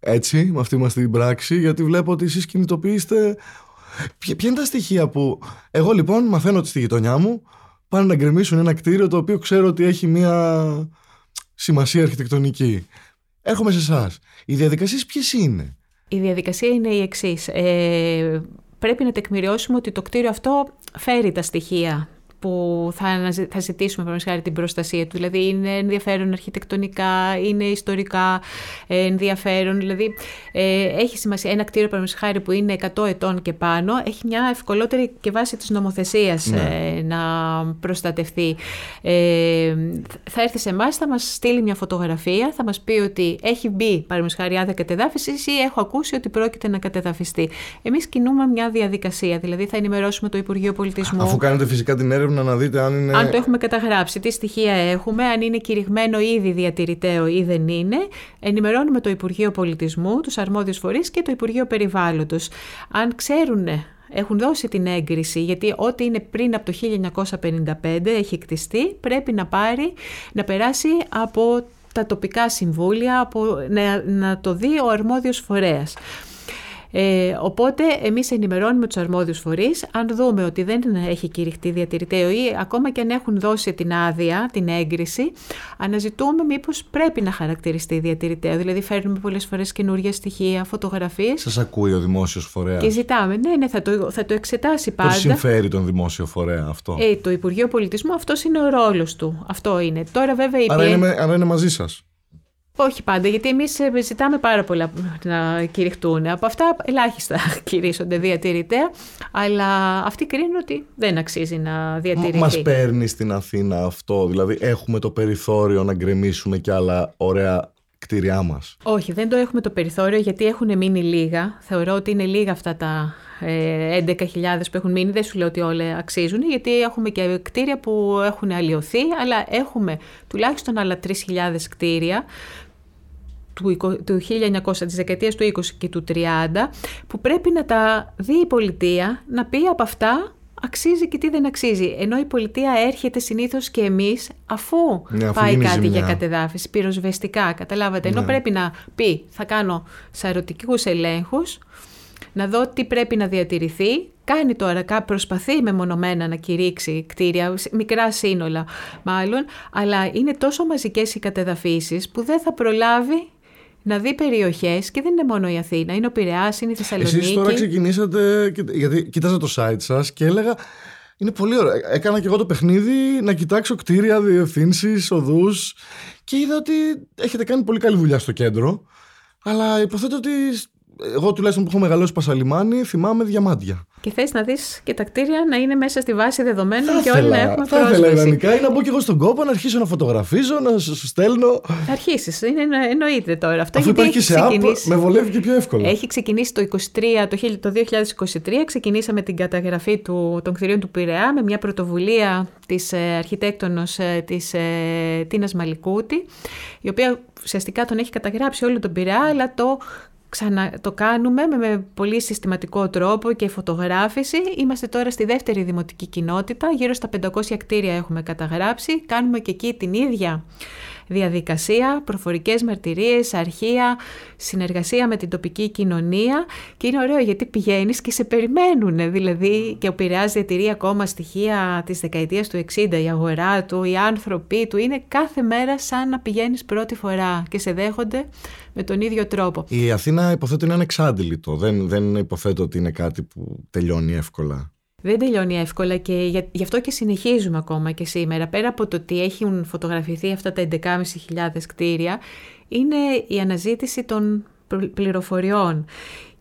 έτσι, με αυτή μας την πράξη, γιατί βλέπω ότι εσείς κινητοποιήσετε Ποια, ποια είναι τα στοιχεία που. Εγώ λοιπόν μαθαίνω ότι στη γειτονιά μου πάνε να γκρεμίσουν ένα κτίριο το οποίο ξέρω ότι έχει μια σημασία αρχιτεκτονική. Έρχομαι σε εσάς. Οι διαδικασίες ποιες είναι; Η διαδικασία είναι η εξής. Ε, πρέπει να τεκμηριώσουμε ότι το κτίριο αυτό φέρει τα στοιχεία που θα, θα ζητήσουμε παραδείγματος την προστασία του. Δηλαδή είναι ενδιαφέρον αρχιτεκτονικά, είναι ιστορικά ενδιαφέρον. Δηλαδή ε, έχει σημασία ένα κτίριο παραδείγματος που είναι 100 ετών και πάνω, έχει μια ευκολότερη και βάση της νομοθεσίας ναι. ε, να προστατευτεί. Ε, θα έρθει σε εμάς, θα μας στείλει μια φωτογραφία, θα μας πει ότι έχει μπει παραδείγματος χάρη άδεια κατεδάφιση ή έχω ακούσει ότι πρόκειται να κατεδαφιστεί. Εμείς κινούμε μια διαδικασία, δηλαδή θα ενημερώσουμε το Υπουργείο Πολιτισμού. Αφού κάνετε φυσικά την έρευνα να δείτε αν είναι... Αν το έχουμε καταγράψει, τι στοιχεία έχουμε, αν είναι κηρυγμένο ήδη διατηρηταίο ή δεν είναι, ενημερώνουμε το Υπουργείο Πολιτισμού, τους αρμόδιους φορείς και το Υπουργείο Περιβάλλοντος. Αν ξέρουν έχουν δώσει την έγκριση, γιατί ό,τι είναι πριν από το 1955 έχει κτιστεί, πρέπει να πάρει, να περάσει από τα τοπικά συμβούλια, από, να, να το δει ο αρμόδιος φορέας. Ε, οπότε εμείς ενημερώνουμε τους αρμόδιους φορείς, αν δούμε ότι δεν έχει κηρυχτεί διατηρητέο ή ακόμα και αν έχουν δώσει την άδεια, την έγκριση, αναζητούμε μήπως πρέπει να χαρακτηριστεί διατηρητέο. Δηλαδή φέρνουμε πολλές φορές καινούργια στοιχεία, φωτογραφίες. Σας ακούει ο δημόσιος φορέας; Και ζητάμε, ναι, ναι, θα το, θα το εξετάσει πάντα. Πώς συμφέρει τον δημόσιο φορέα αυτό; Ε, το Υπουργείο Πολιτισμού αυτός είναι ο ρόλος του. Αυτό είναι. Τώρα βέβαια η άρα, είναι, άρα είναι μαζί σας; Όχι πάντα, γιατί εμείς ε, ζητάμε πάρα πολλά να κηρυχτούν. Από αυτά ελάχιστα κηρύσσονται διατηρητέα, αλλά αυτοί κρίνουν ότι δεν αξίζει να διατηρηθεί. Μα παίρνει στην Αθήνα αυτό, δηλαδή έχουμε το περιθώριο να γκρεμίσουμε κι άλλα ωραία κτίρια μας; Όχι, δεν το έχουμε το περιθώριο γιατί έχουν μείνει λίγα. Θεωρώ ότι είναι λίγα αυτά τα 11.000 ε, που έχουν μείνει. Δεν σου λέω ότι όλα αξίζουν, γιατί έχουμε και κτίρια που έχουν αλλοιωθεί, αλλά έχουμε τουλάχιστον άλλα 3.000 κτίρια του, του 1900, της δεκαετίας του 20 και του 30, που πρέπει να τα δει η πολιτεία, να πει από αυτά αξίζει και τι δεν αξίζει. Ενώ η πολιτεία έρχεται συνήθως και εμείς αφού ναι, πάει κάτι για κατεδάφιση, πυροσβεστικά, καταλάβατε. Ενώ ναι. πρέπει να πει θα κάνω σαρωτικούς ελέγχους, να δω τι πρέπει να διατηρηθεί, κάνει τώρα, προσπαθεί μεμονωμένα να κηρύξει κτίρια, μικρά σύνολα μάλλον, αλλά είναι τόσο μαζικές οι κατεδαφίσεις που δεν θα προλάβει να δει περιοχές και δεν είναι μόνο η Αθήνα, είναι ο Πειραιάς, είναι η Θεσσαλονίκη. Εσείς τώρα ξεκινήσατε, γιατί κοίταζα το site σας και έλεγα. Είναι πολύ ωραίο. Έκανα και εγώ το παιχνίδι να κοιτάξω κτίρια, διευθύνσεις, οδούς και είδα ότι έχετε κάνει πολύ καλή δουλειά στο κέντρο. Αλλά υποθέτω ότι εγώ τουλάχιστον που έχω μεγαλώσει Πασαλιμάνι θυμάμαι διαμάντια. Και θες να δεις και τα κτίρια να είναι μέσα στη βάση δεδομένων και όλοι να έχουμε θα πρόσβαση. Θα ήθελα ιδανικά ή να μπω και εγώ στον κόπο να αρχίσω να φωτογραφίζω, να σου στέλνω. Θα αρχίσεις. Είναι, εννοείται τώρα. Αυτό Αφού υπάρχει σε app, με βολεύει και πιο εύκολα. Έχει ξεκινήσει το, 23, το 2023. Ξεκινήσαμε την καταγραφή του, των κτηρίων του Πειραιά με μια πρωτοβουλία της ε, αρχιτέκτονος ε, της ε, Τίνας Μαλικούτη, η οποία ουσιαστικά τον έχει καταγράψει όλο τον Πειραιά, αλλά το ξανα, το κάνουμε με, πολύ συστηματικό τρόπο και φωτογράφηση. Είμαστε τώρα στη δεύτερη δημοτική κοινότητα, γύρω στα 500 κτίρια έχουμε καταγράψει. Κάνουμε και εκεί την ίδια διαδικασία, προφορικές μαρτυρίες, αρχεία, συνεργασία με την τοπική κοινωνία και είναι ωραίο γιατί πηγαίνεις και σε περιμένουν, δηλαδή και ο Πειραιάς διατηρεί ακόμα στοιχεία της δεκαετίας του 60, η αγορά του, οι άνθρωποι του, είναι κάθε μέρα σαν να πηγαίνεις πρώτη φορά και σε δέχονται με τον ίδιο τρόπο. Η Αθήνα υποθέτω είναι ανεξάντλητο, δεν, δεν υποθέτω ότι είναι κάτι που τελειώνει εύκολα. Δεν τελειώνει εύκολα και γι' αυτό και συνεχίζουμε ακόμα και σήμερα. Πέρα από το ότι έχουν φωτογραφηθεί αυτά τα 11.500 κτίρια, είναι η αναζήτηση των πληροφοριών.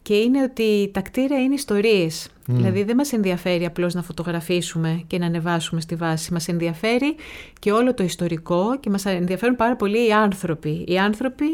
Και είναι ότι τα κτίρια είναι ιστορίες. Δηλαδή δεν μας ενδιαφέρει απλώς να φωτογραφίσουμε και να ανεβάσουμε στη βάση. Μας ενδιαφέρει και όλο το ιστορικό και μας ενδιαφέρουν πάρα πολύ οι άνθρωποι. Οι άνθρωποι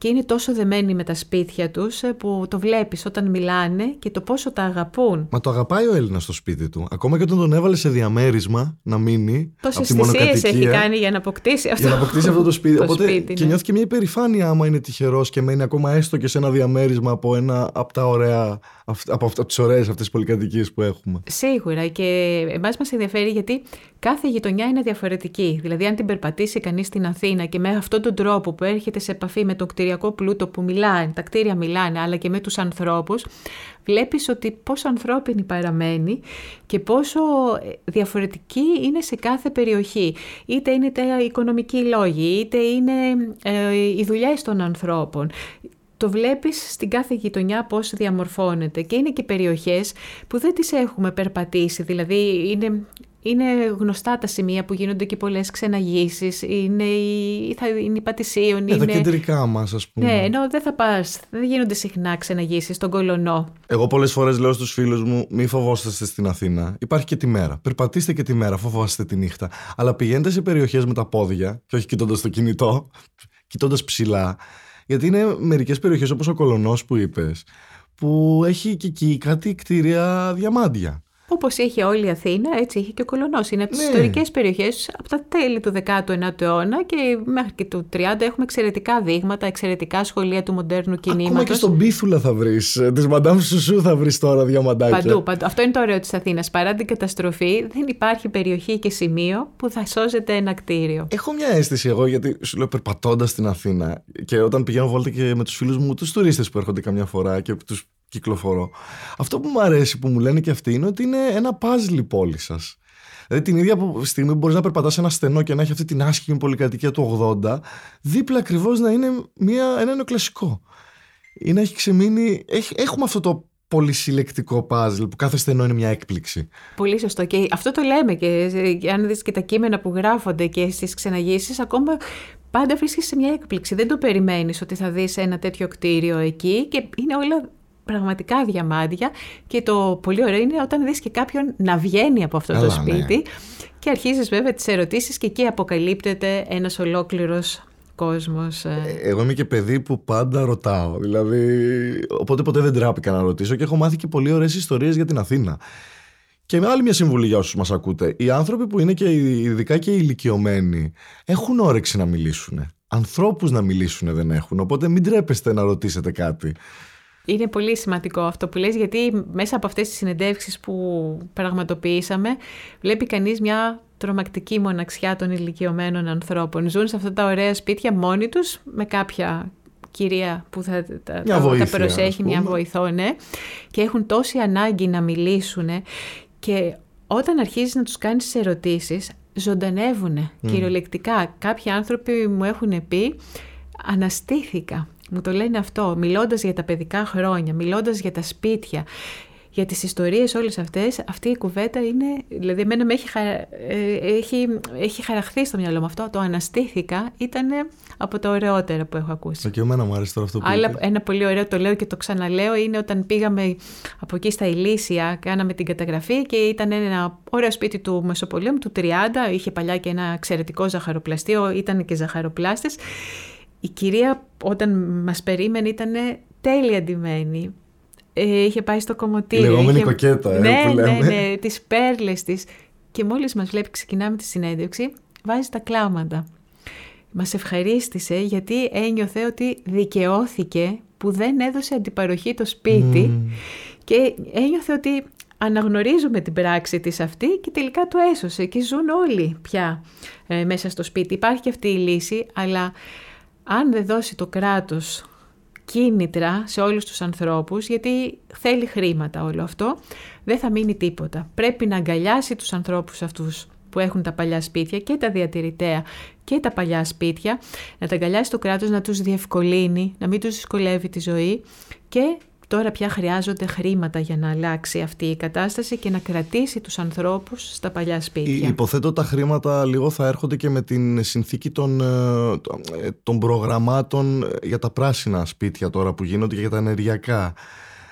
και είναι τόσο δεμένοι με τα σπίτια τους ε, που το βλέπεις όταν μιλάνε και το πόσο τα αγαπούν. Μα το αγαπάει ο Έλληνας στο σπίτι του. Ακόμα και όταν τον έβαλε σε διαμέρισμα να μείνει. Τόσες θυσίες έχει κάνει για να αποκτήσει αυτό, για να αποκτήσει αυτό το σπίτι. το Οπότε σπίτι, και ναι. νιώθει και μια υπερηφάνεια άμα είναι τυχερός και μένει ακόμα έστω και σε ένα διαμέρισμα από ένα από τα ωραία. Από, από τις ωραίες αυτές τις πολυκατοικίες που έχουμε. Σίγουρα και εμάς μας ενδιαφέρει γιατί κάθε γειτονιά είναι διαφορετική. Δηλαδή αν την περπατήσει κανείς στην Αθήνα και με αυτόν τον τρόπο που έρχεται σε επαφή με τον κτηριακό πλούτο που μιλάει, τα κτίρια μιλάνε αλλά και με τους ανθρώπους, βλέπεις ότι πόσο ανθρώπινοι παραμένει και πόσο διαφορετική είναι σε κάθε περιοχή. Είτε είναι τα οικονομικοί λόγοι, είτε είναι ε, οι δουλειές των ανθρώπων το βλέπεις στην κάθε γειτονιά πώς διαμορφώνεται και είναι και περιοχές που δεν τις έχουμε περπατήσει, δηλαδή είναι, είναι γνωστά τα σημεία που γίνονται και πολλές ξεναγήσεις, είναι η, θα, είναι η Πατησίων, Ε, είναι... τα κεντρικά μας, ας πούμε. Ναι, ενώ δεν θα πας, δεν γίνονται συχνά ξεναγήσεις στον Κολονό. Εγώ πολλές φορές λέω στους φίλους μου: Μη φοβόσαστε στην Αθήνα. Υπάρχει και τη μέρα. Περπατήστε και τη μέρα, φοβάστε τη νύχτα. Αλλά πηγαίνετε σε περιοχές με τα πόδια, και όχι κοιτώντας το κινητό, κοιτώντας ψηλά. Γιατί είναι μερικές περιοχές όπως ο Κολονός που είπες, που έχει και εκεί κάτι κτίρια διαμάντια. Όπως είχε όλη η Αθήνα, έτσι είχε και ο Κολονός. Είναι από τις Ναι. ιστορικές περιοχές από τα τέλη του 19ου αιώνα και μέχρι και του 30 έχουμε εξαιρετικά δείγματα, εξαιρετικά σχολεία του μοντέρνου κινήματο. Ακόμα και στον Πίθουλα θα βρεις. Της Μαντάμ Σουσού θα βρεις τώρα διαμαντάκια. Παντού, παντού. Αυτό είναι το ωραίο της Αθήνας. Παρά την καταστροφή, δεν υπάρχει περιοχή και σημείο που θα σώζεται ένα κτίριο. Έχω μια αίσθηση εγώ, γιατί σου λέω περπατώντας στην Αθήνα και όταν πηγαίνω βόλτα και με τους φίλους μου, τους τουρίστες που έρχονται καμιά φορά και τους κυκλοφορώ. Αυτό που μου αρέσει που μου λένε και αυτοί είναι ότι είναι ένα puzzle η πόλη σας. Δηλαδή την ίδια που- στιγμή που μπορείς να περπατάς σε ένα στενό και να έχει αυτή την άσχημη πολυκατοικία του 80, δίπλα ακριβώς να είναι μια, ένα νεοκλασικό. Ή να έχει ξεμείνει. Έχ, έχουμε αυτό το πολυσυλλεκτικό puzzle που κάθε στενό είναι μια έκπληξη. Πολύ σωστό. Και αυτό το λέμε και ε, αν δεις και τα κείμενα που γράφονται και στις ξεναγήσεις, ακόμα πάντα βρίσκεσαι σε μια έκπληξη. Δεν το περιμένεις ότι θα δεις ένα τέτοιο κτίριο εκεί και είναι όλα πραγματικά διαμάντια και το πολύ ωραίο είναι όταν δεις και κάποιον να βγαίνει από αυτό το Καλά, ναι. σπίτι και αρχίζεις βέβαια τις ερωτήσεις και εκεί αποκαλύπτεται ένας ολόκληρος κόσμος. ε. Ε, Εγώ είμαι και παιδί που πάντα ρωτάω. Δηλαδή, οπότε ποτέ δεν τράπηκα να ρωτήσω και έχω μάθει και πολύ ωραίες ιστορίες για την Αθήνα. Και με άλλη μια συμβουλή για όσους μας ακούτε. Οι άνθρωποι που είναι και ειδικά και οι ηλικιωμένοι έχουν όρεξη να μιλήσουν. Ανθρώπους να μιλήσουν δεν έχουν. Οπότε μην τρέπεστε να ρωτήσετε κάτι. Είναι πολύ σημαντικό αυτό που λες, γιατί μέσα από αυτές τις συνεντεύξεις που πραγματοποιήσαμε, βλέπει κανείς μια τρομακτική μοναξιά των ηλικιωμένων ανθρώπων. Ζουν σε αυτά τα ωραία σπίτια μόνοι τους, με κάποια κυρία που θα τα, Μια τα- τα βοήθεια, ας προσέχει, μια πούμε. βοηθό, ναι, και έχουν τόση ανάγκη να μιλήσουν και όταν αρχίζεις να τους κάνεις ερωτήσεις, ζωντανεύουν κυριολεκτικά. Κάποιοι άνθρωποι μου έχουν πει αναστήθηκα. Μου το λένε αυτό, μιλώντας για τα παιδικά χρόνια, μιλώντας για τα σπίτια, για τις ιστορίες όλες αυτές, αυτή η κουβέντα είναι, δηλαδή εμένα με έχει, χαρα- ε, έχει, έχει χαραχθεί στο μυαλό μου αυτό, το αναστήθηκα, ήταν από τα ωραιότερα που έχω ακούσει. Και εμένα μου άρεσε τώρα αυτό που Άλλα, είπες. ένα πολύ ωραίο, το λέω και το ξαναλέω, είναι όταν πήγαμε από εκεί στα Ηλίσια, κάναμε την καταγραφή και ήταν ένα ωραίο σπίτι του Μεσοπολέμου του 30, είχε παλιά και ένα εξαιρετικό ζαχαροπλαστείο, ήταν και ζαχαροπλάστες. Η κυρία όταν μας περίμενε ήταν τέλεια ντυμένη. Ε, είχε πάει στο Η κομμωτήριο. λεγόμενη είχε... κοκέτα, ε, ναι, που λέμε. ναι, ναι, τις πέρλες της. Και μόλις μας βλέπει, ξεκινάμε τη συνέντευξη, βάζει τα κλάματα. Μας ευχαρίστησε γιατί ένιωθε ότι δικαιώθηκε που δεν έδωσε αντιπαροχή το σπίτι και ένιωθε ότι αναγνωρίζουμε την πράξη της αυτή και τελικά το έσωσε και ζουν όλοι πια ε, μέσα στο σπίτι. Υπάρχει και αυτή η λύση, αλλά αν δεν δώσει το κράτος κίνητρα σε όλους τους ανθρώπους, γιατί θέλει χρήματα όλο αυτό, δεν θα μείνει τίποτα. Πρέπει να αγκαλιάσει τους ανθρώπους αυτούς που έχουν τα παλιά σπίτια και τα διατηρητέα και τα παλιά σπίτια, να τα αγκαλιάσει το κράτος, να τους διευκολύνει, να μην τους δυσκολεύει τη ζωή και Τώρα πια χρειάζονται χρήματα για να αλλάξει αυτή η κατάσταση και να κρατήσει τους ανθρώπους στα παλιά σπίτια. Υποθέτω τα χρήματα λίγο θα έρχονται και με την συνθήκη των, ε, των προγραμμάτων για τα πράσινα σπίτια τώρα που γίνονται και για τα ενεργειακά.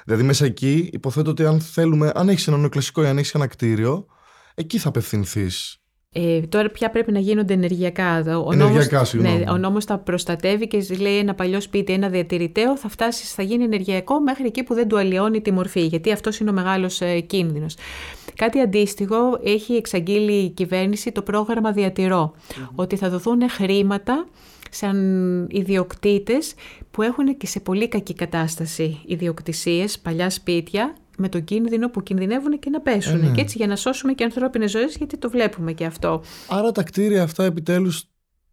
Δηλαδή μέσα εκεί υποθέτω ότι αν θέλουμε, αν έχεις ένα νεοκλασικό ή αν έχεις ένα κτίριο, εκεί θα απευθυνθείς. Ε, τώρα πια πρέπει να γίνονται ενεργειακά. Ο ενεργειακά, νόμος, ναι, ο νόμος θα προστατεύει και λέει ένα παλιό σπίτι, ένα διατηρητέο θα φτάσει, θα γίνει ενεργειακό μέχρι εκεί που δεν του αλλοιώνει τη μορφή, γιατί αυτός είναι ο μεγάλος ε, κίνδυνος. Κάτι αντίστοιχο έχει εξαγγείλει η κυβέρνηση το πρόγραμμα ότι θα δοθούν χρήματα σαν ιδιοκτήτες που έχουν και σε πολύ κακή κατάσταση ιδιοκτησίες, παλιά σπίτια, με τον κίνδυνο που κινδυνεύουν και να πέσουν. Ε, ναι. Και έτσι για να σώσουμε και ανθρώπινες ζωές, γιατί το βλέπουμε και αυτό. Άρα τα κτίρια αυτά επιτέλους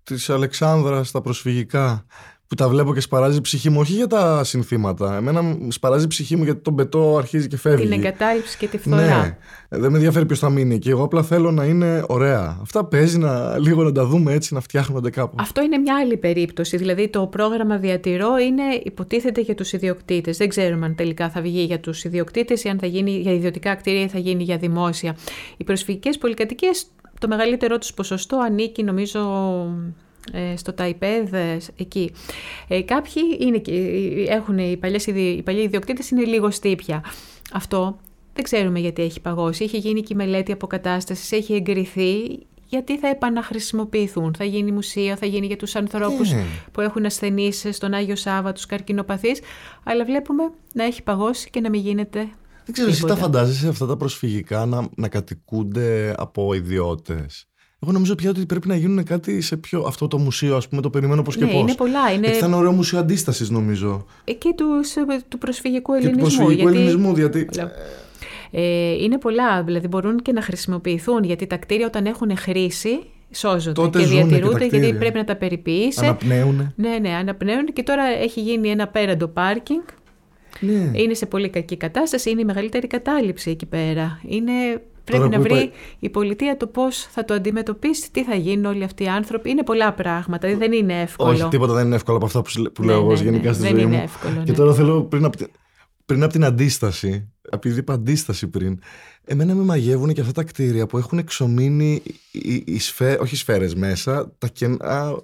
της Αλεξάνδρας, τα προσφυγικά, που τα βλέπω και σπαράζει η ψυχή μου, όχι για τα συνθήματα. Εμένα σπαράζει η ψυχή μου γιατί τον πετώ αρχίζει και φεύγει. Την εγκατάλειψη και τη φθορά. Ναι. Δεν με ενδιαφέρει ποιος θα μείνει και εγώ απλά θέλω να είναι ωραία. Αυτά παίζει να, λίγο να τα δούμε έτσι, να φτιάχνονται κάπου. Αυτό είναι μια άλλη περίπτωση. Δηλαδή το πρόγραμμα Διατηρώ είναι, υποτίθεται για τους ιδιοκτήτες. Δεν ξέρουμε αν τελικά θα βγει για τους ιδιοκτήτες ή αν θα γίνει για ιδιωτικά κτίρια ή θα γίνει για δημόσια. Οι προσφυγικές πολυκατοικίες, το μεγαλύτερό τους ποσοστό ανήκει νομίζω ε, στο ΤΑΙΠΕΔ, εκεί. Ε, κάποιοι είναι, έχουν, οι, παλιές, οι παλιοί ιδιοκτήτες είναι λίγο στύπια. Αυτό δεν ξέρουμε γιατί έχει παγώσει. Έχει γίνει και η μελέτη αποκατάστασης, έχει εγκριθεί γιατί θα επαναχρησιμοποιηθούν; Θα γίνει μουσείο, θα γίνει για τους ανθρώπους ε. που έχουν ασθενείς στον Άγιο Σάββα, τους καρκινοπαθείς, αλλά βλέπουμε να έχει παγώσει και να μην γίνεται δεν ξέρω, εσύ τα φαντάζεσαι αυτά τα προσφυγικά να, να κατοικούνται από ιδιώτες; Εγώ νομίζω πια ότι πρέπει να γίνουν κάτι σε πιο. Αυτό το μουσείο, ας πούμε, το περιμένω πώς και ναι, πώς. Είναι πολλά. Είναι... θα είναι ωραίο μουσείο αντίστασης, νομίζω. Ε, και του, του προσφυγικού ελληνισμού. Και του προσφυγικού γιατί... ελληνισμού, γιατί. Ε, είναι πολλά. Δηλαδή μπορούν και να χρησιμοποιηθούν γιατί τα κτίρια όταν έχουν χρήση σώζονται Τότε και διατηρούνται γιατί πρέπει να τα περιποιήσει. Αναπνέουν. Ναι, ναι, αναπνέουν και τώρα έχει γίνει ένα πέραντο πάρκινγκ. Ναι. Είναι σε πολύ κακή κατάσταση, είναι η μεγαλύτερη κατάληψη εκεί πέρα. Είναι Πρέπει να βρει η πολιτεία το πώς θα το αντιμετωπίσει, τι θα γίνουν όλοι αυτοί οι άνθρωποι. Είναι πολλά πράγματα, δεν είναι εύκολο. Όχι, τίποτα δεν είναι εύκολο από αυτά που, λέω ναι, εγώ ναι, γενικά ναι, στη ζωή μου. Εύκολο, και τώρα θέλω πριν από, πριν από την αντίσταση, επειδή είπα αντίσταση πριν, Εμένα με μαγεύουν και αυτά τα κτίρια που έχουν εξομείνει οι, οι σφαίρες, όχι οι σφαίρες μέσα, τα κενά,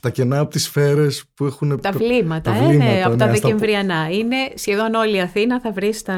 τα κενά από τις σφαίρες που έχουν... Τα βλήματα, τα βλήματα ε, ναι, από τα δεκεμβριανά. Είναι σχεδόν όλη η Αθήνα, θα βρεις τα...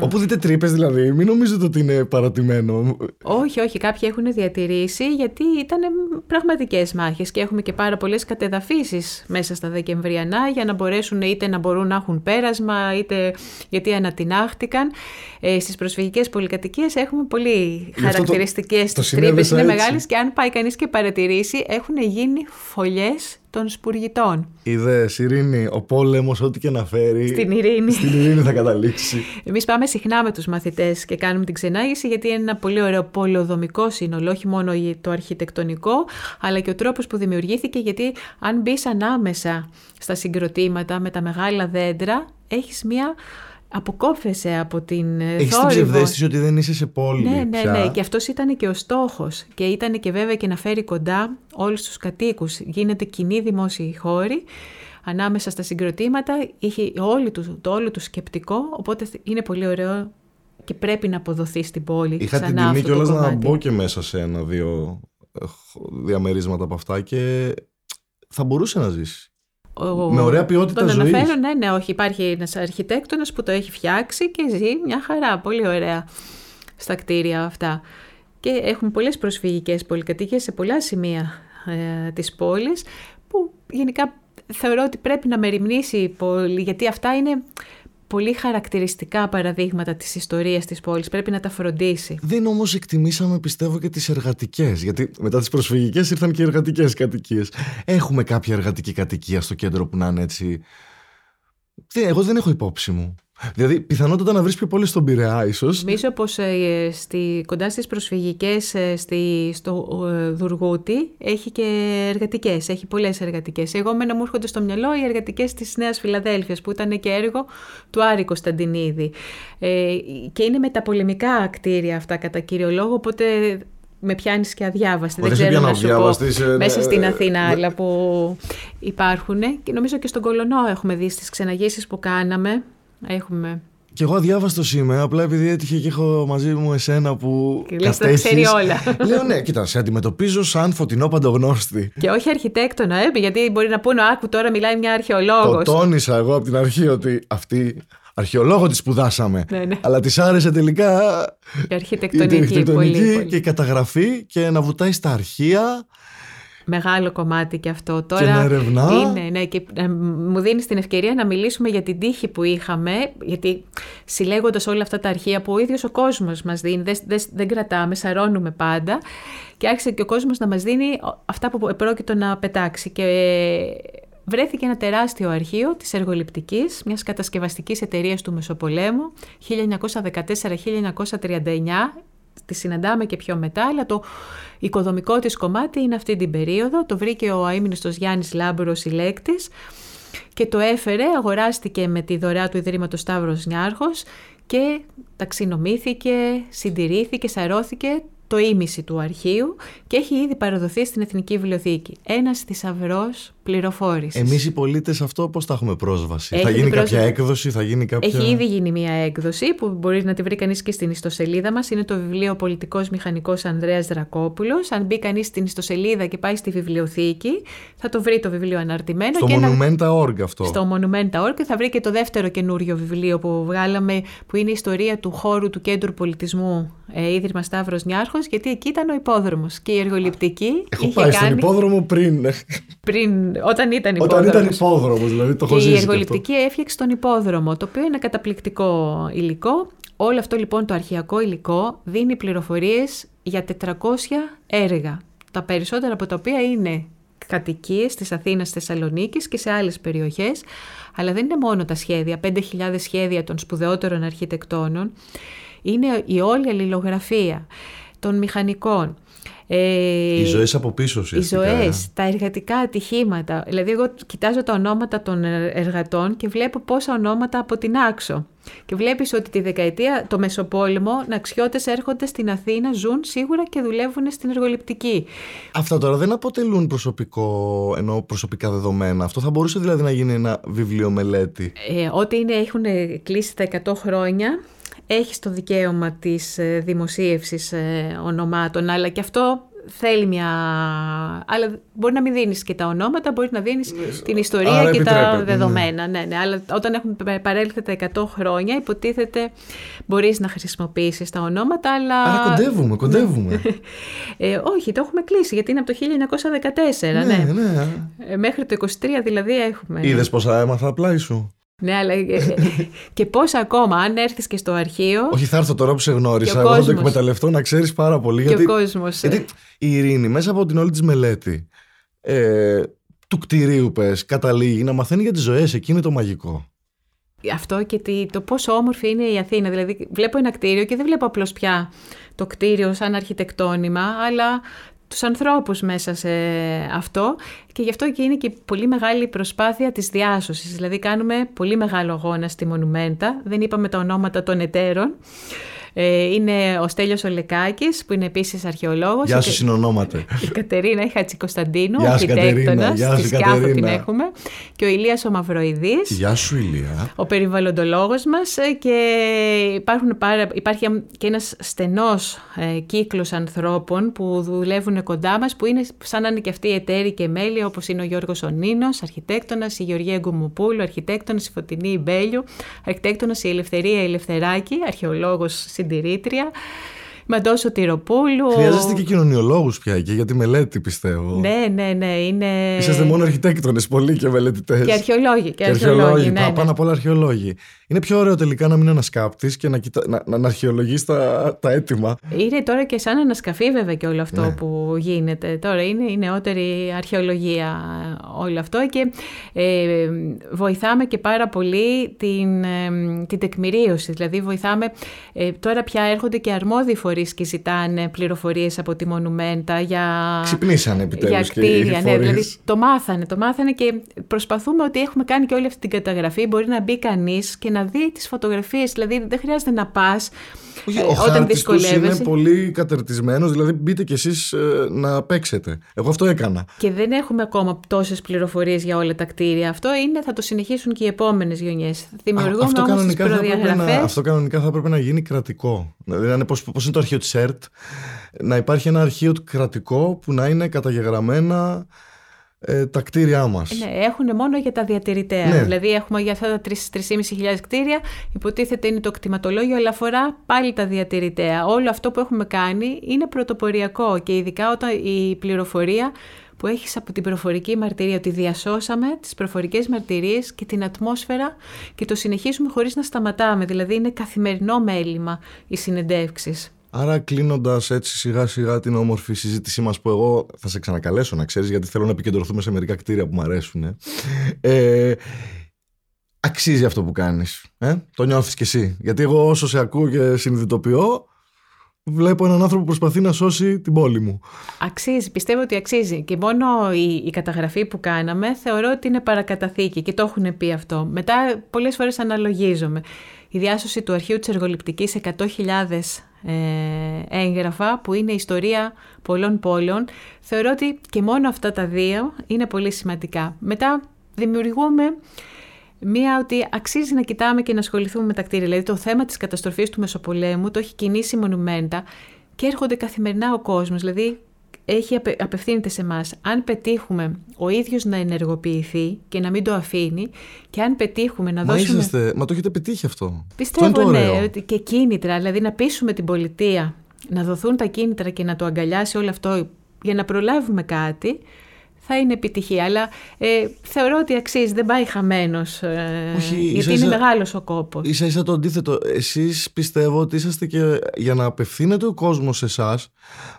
Όπου δείτε τρύπες δηλαδή, μην νομίζετε ότι είναι παρατημένο. Όχι, όχι, κάποιοι έχουν διατηρήσει γιατί ήταν πραγματικές μάχες και έχουμε και πάρα πολλές κατεδαφίσεις μέσα στα δεκεμβριανά για να μπορέσουν είτε να μπορούν να έχουν πέρασμα, είτε γιατί ανατινάχτηκαν. Ε, στις προσφυγικές πολυκατοικίε έχουμε πολύ χαρακτηριστικές τρύπε. Είναι μεγάλε και αν πάει κανείς και παρατηρήσει, έχουν γίνει φωλιές των σπουργητών. Είδες, Ειρήνη, ο πόλεμος, ό,τι και να φέρει. Στην ειρήνη. Στην ειρήνη θα καταλήξει. Εμείς πάμε συχνά με τους μαθητές και κάνουμε την ξενάγηση, γιατί είναι ένα πολύ ωραίο πολεοδομικό σύνολο, όχι μόνο το αρχιτεκτονικό, αλλά και ο τρόπος που δημιουργήθηκε. Γιατί αν μπεις ανάμεσα στα συγκροτήματα με τα μεγάλα δέντρα, έχεις μια αποκόφεσαι από την ε, Έχεις την ψευδέστηση ότι δεν είσαι σε πόλη Ναι, ναι, ναι. Και αυτός ήταν και ο στόχος. Και ήταν και βέβαια και να φέρει κοντά όλους τους κατοίκους. Γίνεται κοινή δημόσια χώρη ανάμεσα στα συγκροτήματα. Είχε όλη τους, το όλο του σκεπτικό, οπότε είναι πολύ ωραίο και πρέπει να αποδοθεί στην πόλη. Είχα την τιμή κιόλας να μπω και μέσα σε ένα-δύο ε, διαμερίσματα από αυτά και θα μπορούσε να ζήσει με ωραία ποιότητα τον ζωής. αναφέρω, ναι, ναι, όχι. Υπάρχει ένας αρχιτέκτονας που το έχει φτιάξει και ζει μια χαρά, πολύ ωραία στα κτίρια αυτά. Και έχουμε πολλές προσφυγικές πολυκατοικίες σε πολλά σημεία ε, της πόλης που γενικά θεωρώ ότι πρέπει να μεριμνήσει η πόλη γιατί αυτά είναι πολύ χαρακτηριστικά παραδείγματα της ιστορίας της πόλης. Πρέπει να τα φροντίσει. Δεν όμως εκτιμήσαμε πιστεύω και τις εργατικές. Γιατί μετά τις προσφυγικές ήρθαν και οι εργατικές κατοικίες. Έχουμε κάποια εργατική κατοικία στο κέντρο που να είναι έτσι εγώ δεν έχω υπόψη μου. Δηλαδή, πιθανότατα να βρει πιο πολύ στον Πειραιά, ίσως. Νομίζω πως ε, κοντά στις προσφυγικές ε, στο ε, Δουργούτι έχει και εργατικές. Έχει πολλές εργατικές. Εγώ, μένα μου έρχονται στο μυαλό οι εργατικές της Νέας Φιλαδέλφιας, που ήταν και έργο του Άρη Κωνσταντινίδη. Ε, και είναι μεταπολεμικά κτίρια αυτά κατά κύριο λόγο, οπότε με πιάνεις και αδιάβαστη. Δεν ξέρω να σου πω ε, μέσα στην ναι, Αθήνα άλλα που υπάρχουν. Και νομίζω και στον Κολονό έχουμε δει στις ξεναγήσεις που κάναμε Έχουμε. Και εγώ αδιάβαστο είμαι, απλά επειδή έτυχε και έχω μαζί μου εσένα που. Και λες, τα ξέρει όλα. Λέω ναι, κοίτα, σε αντιμετωπίζω σαν φωτεινό παντογνώστη. Και όχι αρχιτέκτονα, ε, γιατί μπορεί να πούνε, Άκου τώρα μιλάει μια αρχαιολόγος. Το τόνισα εγώ από την αρχή ότι αυτή αρχαιολόγο τη σπουδάσαμε. Ναι, ναι. Αλλά της άρεσε τελικά. Η αρχιτεκτονική, η αρχιτεκτονική πολύ, και η καταγραφή και να βουτάει στα αρχεία Μεγάλο κομμάτι και αυτό. Τώρα και να ερευνά. Είναι, ναι, και ε, μου δίνει την ευκαιρία να μιλήσουμε για την τύχη που είχαμε, γιατί συλλέγοντας όλα αυτά τα αρχεία που ο ίδιος ο κόσμος μας δίνει, δεν, δεν, δεν κρατάμε, σαρώνουμε πάντα. Και άρχισε και ο κόσμος να μας δίνει αυτά που πρόκειτο να πετάξει. Και βρέθηκε ένα τεράστιο αρχείο της εργοληπτικής, μιας κατασκευαστικής εταιρείας του Μεσοπολέμου, 1914-1939, τη συναντάμε και πιο μετά, αλλά το οικοδομικό της κομμάτι είναι αυτή την περίοδο. Το βρήκε ο αείμνηστος Γιάννης Λάμπρος συλλέκτης και το έφερε, αγοράστηκε με τη δωρεά του Ιδρύματος Σταύρος Νιάρχος και ταξινομήθηκε, συντηρήθηκε, σαρώθηκε το ίμιση του αρχείου και έχει ήδη παραδοθεί στην Εθνική Βιβλιοθήκη. Ένας θησαυρός πληροφόρησης. Εμείς οι πολίτες αυτό πώς θα έχουμε πρόσβαση; θα γίνει κάποια έκδοση, θα γίνει κάποια. Έχει ήδη γίνει μια έκδοση που μπορεί να τη βρει κανείς και στην ιστοσελίδα μας. Είναι το βιβλίο Πολιτικός Μηχανικός Ανδρέας Δρακόπουλος. Αν μπει κανείς στην ιστοσελίδα και πάει στη βιβλιοθήκη, θα το βρει το βιβλίο αναρτημένο. Στο Monumenta.org αυτό. Στο Monumenta.org θα βρει και το δεύτερο καινούριο βιβλίο που βγάλαμε, που είναι η ιστορία του χώρου του Κέντρου Πολιτισμού ε, Ίδρυμα Σταύρος Νιάρχος, γιατί εκεί ήταν ο υπόδρομος και η εργοληπτική. Έχω πάει κάνει... στον υπόδρομο πριν. πριν όταν ήταν υπόδρομο. Όταν ήταν υπόδρομος, δηλαδή το έχω Και η εργοληπτική έφτιαξε τον υπόδρομο, το οποίο είναι καταπληκτικό υλικό. Όλο αυτό λοιπόν το αρχαιακό υλικό δίνει πληροφορίες για 400 έργα. Τα περισσότερα από τα οποία είναι κατοικίες της Αθήνας, Θεσσαλονίκης και σε άλλες περιοχές. Αλλά δεν είναι μόνο τα σχέδια, 5.000 σχέδια των σπουδαιότερων αρχιτεκτόνων. Είναι η όλη αλληλογραφία των μηχανικών, ε, οι ζωές από πίσω ουσιαστικά. Οι ζωέ, τα εργατικά ατυχήματα. Δηλαδή, εγώ κοιτάζω τα ονόματα των εργατών και βλέπω πόσα ονόματα από την άξο. Και βλέπεις ότι τη δεκαετία, το Μεσοπόλεμο, ναξιώτες έρχονται στην Αθήνα, ζουν σίγουρα και δουλεύουν στην εργοληπτική. Αυτά τώρα δεν αποτελούν προσωπικό, ενώ προσωπικά δεδομένα. Αυτό θα μπορούσε δηλαδή να γίνει ένα βιβλίο μελέτη. Ε, ό,τι είναι, έχουν κλείσει τα 100 χρόνια, έχεις το δικαίωμα της ε, δημοσίευσης ε, ονομάτων, αλλά και αυτό θέλει μια... Αλλά μπορεί να μην δίνεις και τα ονόματα, μπορεί να δίνεις ναι, την ιστορία και τα ναι. δεδομένα. Ναι. ναι, Αλλά όταν έχουν παρέλθει τα 100 χρόνια, υποτίθεται μπορείς να χρησιμοποιήσεις τα ονόματα, αλλά... Άρα κοντεύουμε, κοντεύουμε. ε, όχι, το έχουμε κλείσει, γιατί είναι από το 1914, ναι. ναι. ναι. Ε, μέχρι το 23 δηλαδή έχουμε. Είδες πόσα έμαθα απλά σου. Ναι, αλλά και πώς ακόμα, αν έρθεις και στο αρχείο. Όχι, θα έρθω τώρα που σε γνώρισα. Εγώ θα το εκμεταλλευτώ να ξέρεις πάρα πολύ. Και γιατί, ο κόσμο. Γιατί η Ειρήνη, μέσα από την όλη της μελέτη ε, του κτηρίου, πες, καταλήγει να μαθαίνει για τις ζωές. Εκεί το μαγικό. Αυτό και το πόσο όμορφη είναι η Αθήνα. Δηλαδή, βλέπω ένα κτίριο και δεν βλέπω απλώς πια το κτίριο σαν αρχιτεκτόνημα, αλλά τους ανθρώπους μέσα σε αυτό και γι' αυτό και είναι και πολύ μεγάλη προσπάθεια της διάσωσης. Δηλαδή κάνουμε πολύ μεγάλο αγώνα στη Μονουμέντα, δεν είπαμε τα ονόματα των εταίρων, ε, είναι ο Στέλιος Ολεκάκης που είναι επίσης αρχαιολόγος. Γεια σου συνονόματα. Η Κατερίνα η Χατζικοσταντίνου, αρχιτέκτονας, στη Σκιάθο την έχουμε. Και ο Ηλίας ο Μαυροειδής. Γεια σου Ηλία. Ο περιβαλλοντολόγος μας ε, και υπάρχουν πάρα, υπάρχει και ένας στενός ε, κύκλος ανθρώπων που δουλεύουν κοντά μας που είναι σαν να είναι και αυτοί οι εταίροι και μέλη όπως είναι ο Γιώργος Ονίνος, αρχιτέκτονας, η Γεωργία Γκουμουπούλου, αρχιτέκτονας, η Φωτεινή Ιμπέλιου, αρχιτέκτονας η Ελευθερία Ελευθεράκη, αρχαιολόγος συντηρήτρια Μαντό Σωτηροπούλου. Χρειάζεστε και κοινωνιολόγους πια και για τη μελέτη, πιστεύω. Ναι, ναι, ναι. Είναι... Είσαστε μόνο αρχιτέκτονες πολύ και μελετητές. Και αρχαιολόγοι. Και, Και αρχαιολόγοι, ναι, πα- ναι. πάνω απ' όλα αρχαιολόγοι. Είναι πιο ωραίο τελικά να μην είναι ανασκάπτη και να, κοιτά, να, να, να αρχαιολογείς τα, τα έτοιμα. Είναι τώρα και σαν ανασκαφή βέβαια και όλο αυτό Ναι. που γίνεται. Τώρα είναι η νεότερη αρχαιολογία όλο αυτό και ε, βοηθάμε και πάρα πολύ την, ε, την τεκμηρίωση. Δηλαδή βοηθάμε, ε, τώρα πια έρχονται και αρμόδιοι φορείς και ζητάνε πληροφορίες από τη μονουμέντα για, Ξυπνήσανε επιτέλους για και οι κτίρια. Ναι, φορείς. δηλαδή το μάθανε, το μάθανε και προσπαθούμε ότι έχουμε κάνει και όλη αυτή την καταγραφή. Μπορεί να μπει κανείς και να δει τις φωτογραφίες. Δηλαδή δεν χρειάζεται να πας Όχι, ε, ο όταν χάρτης τους είναι δυσκολεύεσαι. πολύ κατερτισμένος, δηλαδή μπείτε κι εσείς ε, να παίξετε. Εγώ αυτό έκανα. Και δεν έχουμε ακόμα τόσες πληροφορίες για όλα τα κτίρια. Αυτό είναι, θα το συνεχίσουν και οι επόμενες γενιές. Δημιουργούμε αυτό, όμως τις κανονικά θα έπρεπε να, προδιαγραφές. αυτό κανονικά θα έπρεπε να γίνει κρατικό. Δηλαδή, να είναι πώς, πώς είναι το αρχείο της ΕΡΤ, να υπάρχει ένα αρχείο κρατικό που να είναι καταγεγραμμένα ε, τα κτίρια μας. Ναι, έχουν μόνο για τα διατηρητέα. Ναι. Δηλαδή έχουμε για αυτά τα 3.500 κτίρια, υποτίθεται είναι το κτηματολόγιο, αλλά αφορά πάλι τα διατηρητέα. Όλο αυτό που έχουμε κάνει είναι πρωτοποριακό και ειδικά όταν η πληροφορία που έχεις από την προφορική μαρτυρία, ότι διασώσαμε τις προφορικές μαρτυρίες και την ατμόσφαιρα και το συνεχίζουμε χωρίς να σταματάμε. Δηλαδή είναι καθημερινό μέλημα οι συνεντεύξεις. Άρα κλείνοντας έτσι σιγά σιγά την όμορφη συζήτησή μας που εγώ θα σε ξανακαλέσω να ξέρεις γιατί θέλω να επικεντρωθούμε σε μερικά κτίρια που μου αρέσουν. Ε, αξίζει αυτό που κάνεις. Ε; Το νιώθεις κι εσύ. Γιατί εγώ όσο σε ακούω και συνειδητοποιώ βλέπω έναν άνθρωπο που προσπαθεί να σώσει την πόλη μου. Αξίζει, πιστεύω ότι αξίζει. Και μόνο η, η καταγραφή που κάναμε θεωρώ ότι είναι παρακαταθήκη και το έχουν πει αυτό. Μετά πολλές φορές αναλογίζομαι. Η διάσωση του αρχείου της εργοληπτικής σε 100.000 ε, έγγραφα που είναι ιστορία πολλών πόλεων θεωρώ ότι και μόνο αυτά τα δύο είναι πολύ σημαντικά. Μετά δημιουργούμε Μία ότι αξίζει να κοιτάμε και να ασχοληθούμε με τα κτίρια. Δηλαδή το θέμα της καταστροφής του Μεσοπολέμου το έχει κινήσει η μονουμέντα και έρχονται καθημερινά ο κόσμος. Δηλαδή έχει, απε- απευθύνεται σε εμά. Αν πετύχουμε ο ίδιος να ενεργοποιηθεί και να μην το αφήνει και αν πετύχουμε να Μα δώσουμε... είσαστε, μα το έχετε πετύχει αυτό. Πιστεύω αυτό είναι το ναι, ωραίο. ότι και κίνητρα, δηλαδή να πείσουμε την πολιτεία να δοθούν τα κίνητρα και να το αγκαλιάσει όλο αυτό για να προλάβουμε κάτι, θα είναι επιτυχία. Αλλά ε, θεωρώ ότι αξίζει, δεν πάει χαμένος, ε, Όχι, γιατί ίσα είναι ίσα- μεγάλος ο κόπος. Ίσα ίσα το αντίθετο. Εσείς πιστεύω ότι είσαστε και για να απευθύνεται ο κόσμος σε εσάς,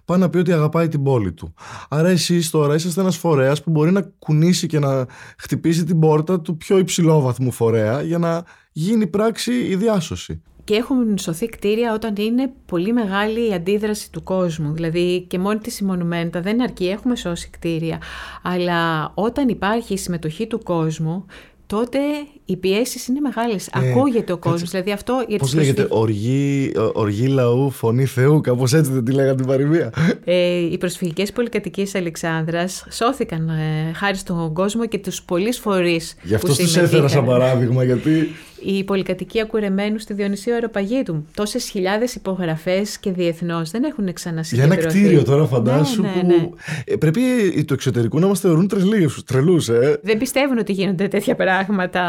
πάει να πει ότι αγαπάει την πόλη του. Άρα εσείς τώρα είσαστε ένας φορέας που μπορεί να κουνήσει και να χτυπήσει την πόρτα του πιο υψηλόβαθμου φορέα για να γίνει πράξη η διάσωση. Και έχουν σωθεί κτίρια όταν είναι πολύ μεγάλη η αντίδραση του κόσμου. Δηλαδή και μόνη της η μονουμέντα δεν αρκεί, έχουμε σώσει κτίρια. Αλλά όταν υπάρχει η συμμετοχή του κόσμου, τότε οι πιέσεις είναι μεγάλες. Ε, Ακούγεται ο κάτσε. κόσμος. Δηλαδή αυτό για Πώς τις λέγεται, προσφύγες- οργή, οργή λαού, φωνή Θεού, κάπως έτσι δεν τη λέγανε την παροιμία. Ε, οι προσφυγικές πολυκατοικίες Αλεξάνδρας σώθηκαν ε, χάρη στον κόσμο και τους πολλείς φορείς Γι' αυτό που τους έφερα σαν συμμετείχαν. παράδειγμα, γιατί Η πολυκατοικία Κουρεμένους στη Διονυσίου Αεροπαγίτου. Τόσες χιλιάδες υπογραφές και διεθνώς δεν έχουν για ένα ξανασυγκεντρωθεί. κτίριο τώρα φαντάσου Ναι, ναι, που ναι. Ε, πρέπει οι του εξωτερικού να μας θεωρούν τρελούς, τρελούς ε. Δεν πιστεύουν ότι γίνονται τέτοια πράγματα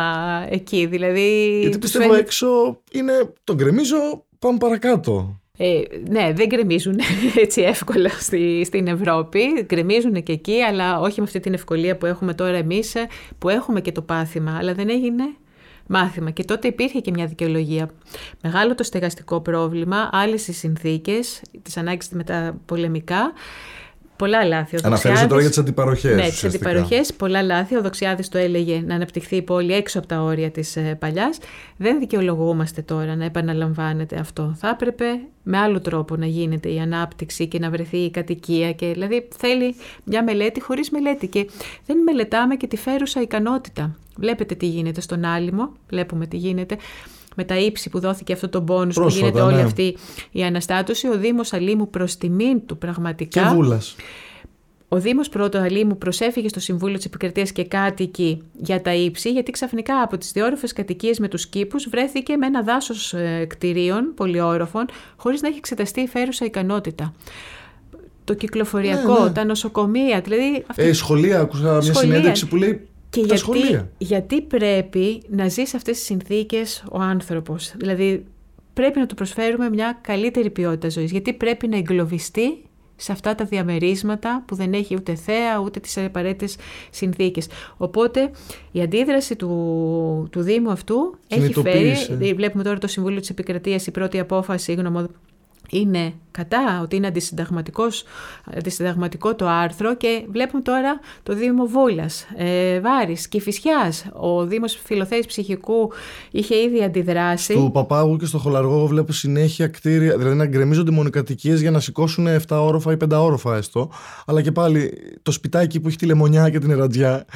εκεί. Δηλαδή. Γιατί τους πιστεύω φαίνεται- έξω είναι τον γκρεμίζω, πάμε παρακάτω. Ε, ναι, δεν γκρεμίζουν έτσι εύκολα στη, στην Ευρώπη. Γκρεμίζουν και εκεί, αλλά όχι με αυτή την ευκολία που έχουμε τώρα εμείς, ε, που έχουμε και το πάθημα, αλλά δεν έγινε μάθημα. Και τότε υπήρχε και μια δικαιολογία. Μεγάλο το στεγαστικό πρόβλημα, άλλες οι συνθήκες, τις ανάγκες μεταπολεμικά, πολλά λάθη. Ο Αναφέρεσαι τώρα Δοξιάδης- για τις αντιπαροχές. ναι, τις ουσιαστικά. αντιπαροχές, πολλά λάθη. Ο Δοξιάδης το έλεγε να αναπτυχθεί η πόλη έξω από τα όρια της παλιάς. Δεν δικαιολογούμαστε τώρα να επαναλαμβάνεται αυτό. Θα έπρεπε με άλλο τρόπο να γίνεται η ανάπτυξη και να βρεθεί η κατοικία. Και, δηλαδή θέλει μια μελέτη χωρίς μελέτη. Και δεν μελετάμε και τη φέρουσα ικανότητα. Βλέπετε τι γίνεται στον Άλυμο, βλέπουμε τι γίνεται. Με τα ύψη που δόθηκε αυτό το πόνους που Πρόσφατα, γίνεται όλη ναι. αυτή η αναστάτωση, ο Δήμος Αλήμου προς τιμήν του πραγματικά Και βούλας. ο Δήμος Πρώτο Αλήμου προσέφυγε στο Συμβούλιο της Επικρατείας και κάτοικοι για τα ύψη, γιατί ξαφνικά από τις διόρροφε κατοικίες με τους κήπους βρέθηκε με ένα δάσος κτηρίων πολυόροφων, χωρίς να έχει εξεταστεί η φέρουσα ικανότητα. Το κυκλοφοριακό, Ναι, ναι. τα νοσοκομεία, δηλαδή. αυτή- Ε, σχολεία, άκουσα μια Σχολεία. συνέντευξη που λέει και τα γιατί, σχολεία. γιατί πρέπει να ζεις σε αυτές τις συνθήκες ο άνθρωπος; Δηλαδή πρέπει να του προσφέρουμε μια καλύτερη ποιότητα ζωής, γιατί πρέπει να εγκλωβιστεί σε αυτά τα διαμερίσματα που δεν έχει ούτε θέα ούτε τις απαραίτητες συνθήκες. Οπότε η αντίδραση του, του Δήμου αυτού έχει φέρει, βλέπουμε τώρα το Συμβούλιο της Επικρατείας, η πρώτη απόφαση, η είναι κατά, ότι είναι αντισυνταγματικός το άρθρο και βλέπουμε τώρα το Δήμο Βούλας, ε, Βάρης, Κηφισιάς. Ο Δήμος Φιλοθέης Ψυχικού είχε ήδη αντιδράσει. Του Παπάγου και στο Χολαργό βλέπω συνέχεια κτίρια, δηλαδή να γκρεμίζονται μονοκατοικίες για να σηκώσουν 7 όροφα ή 5 όροφα έστω, αλλά και πάλι το σπιτάκι που έχει τη λεμονιά και την ερατζιά.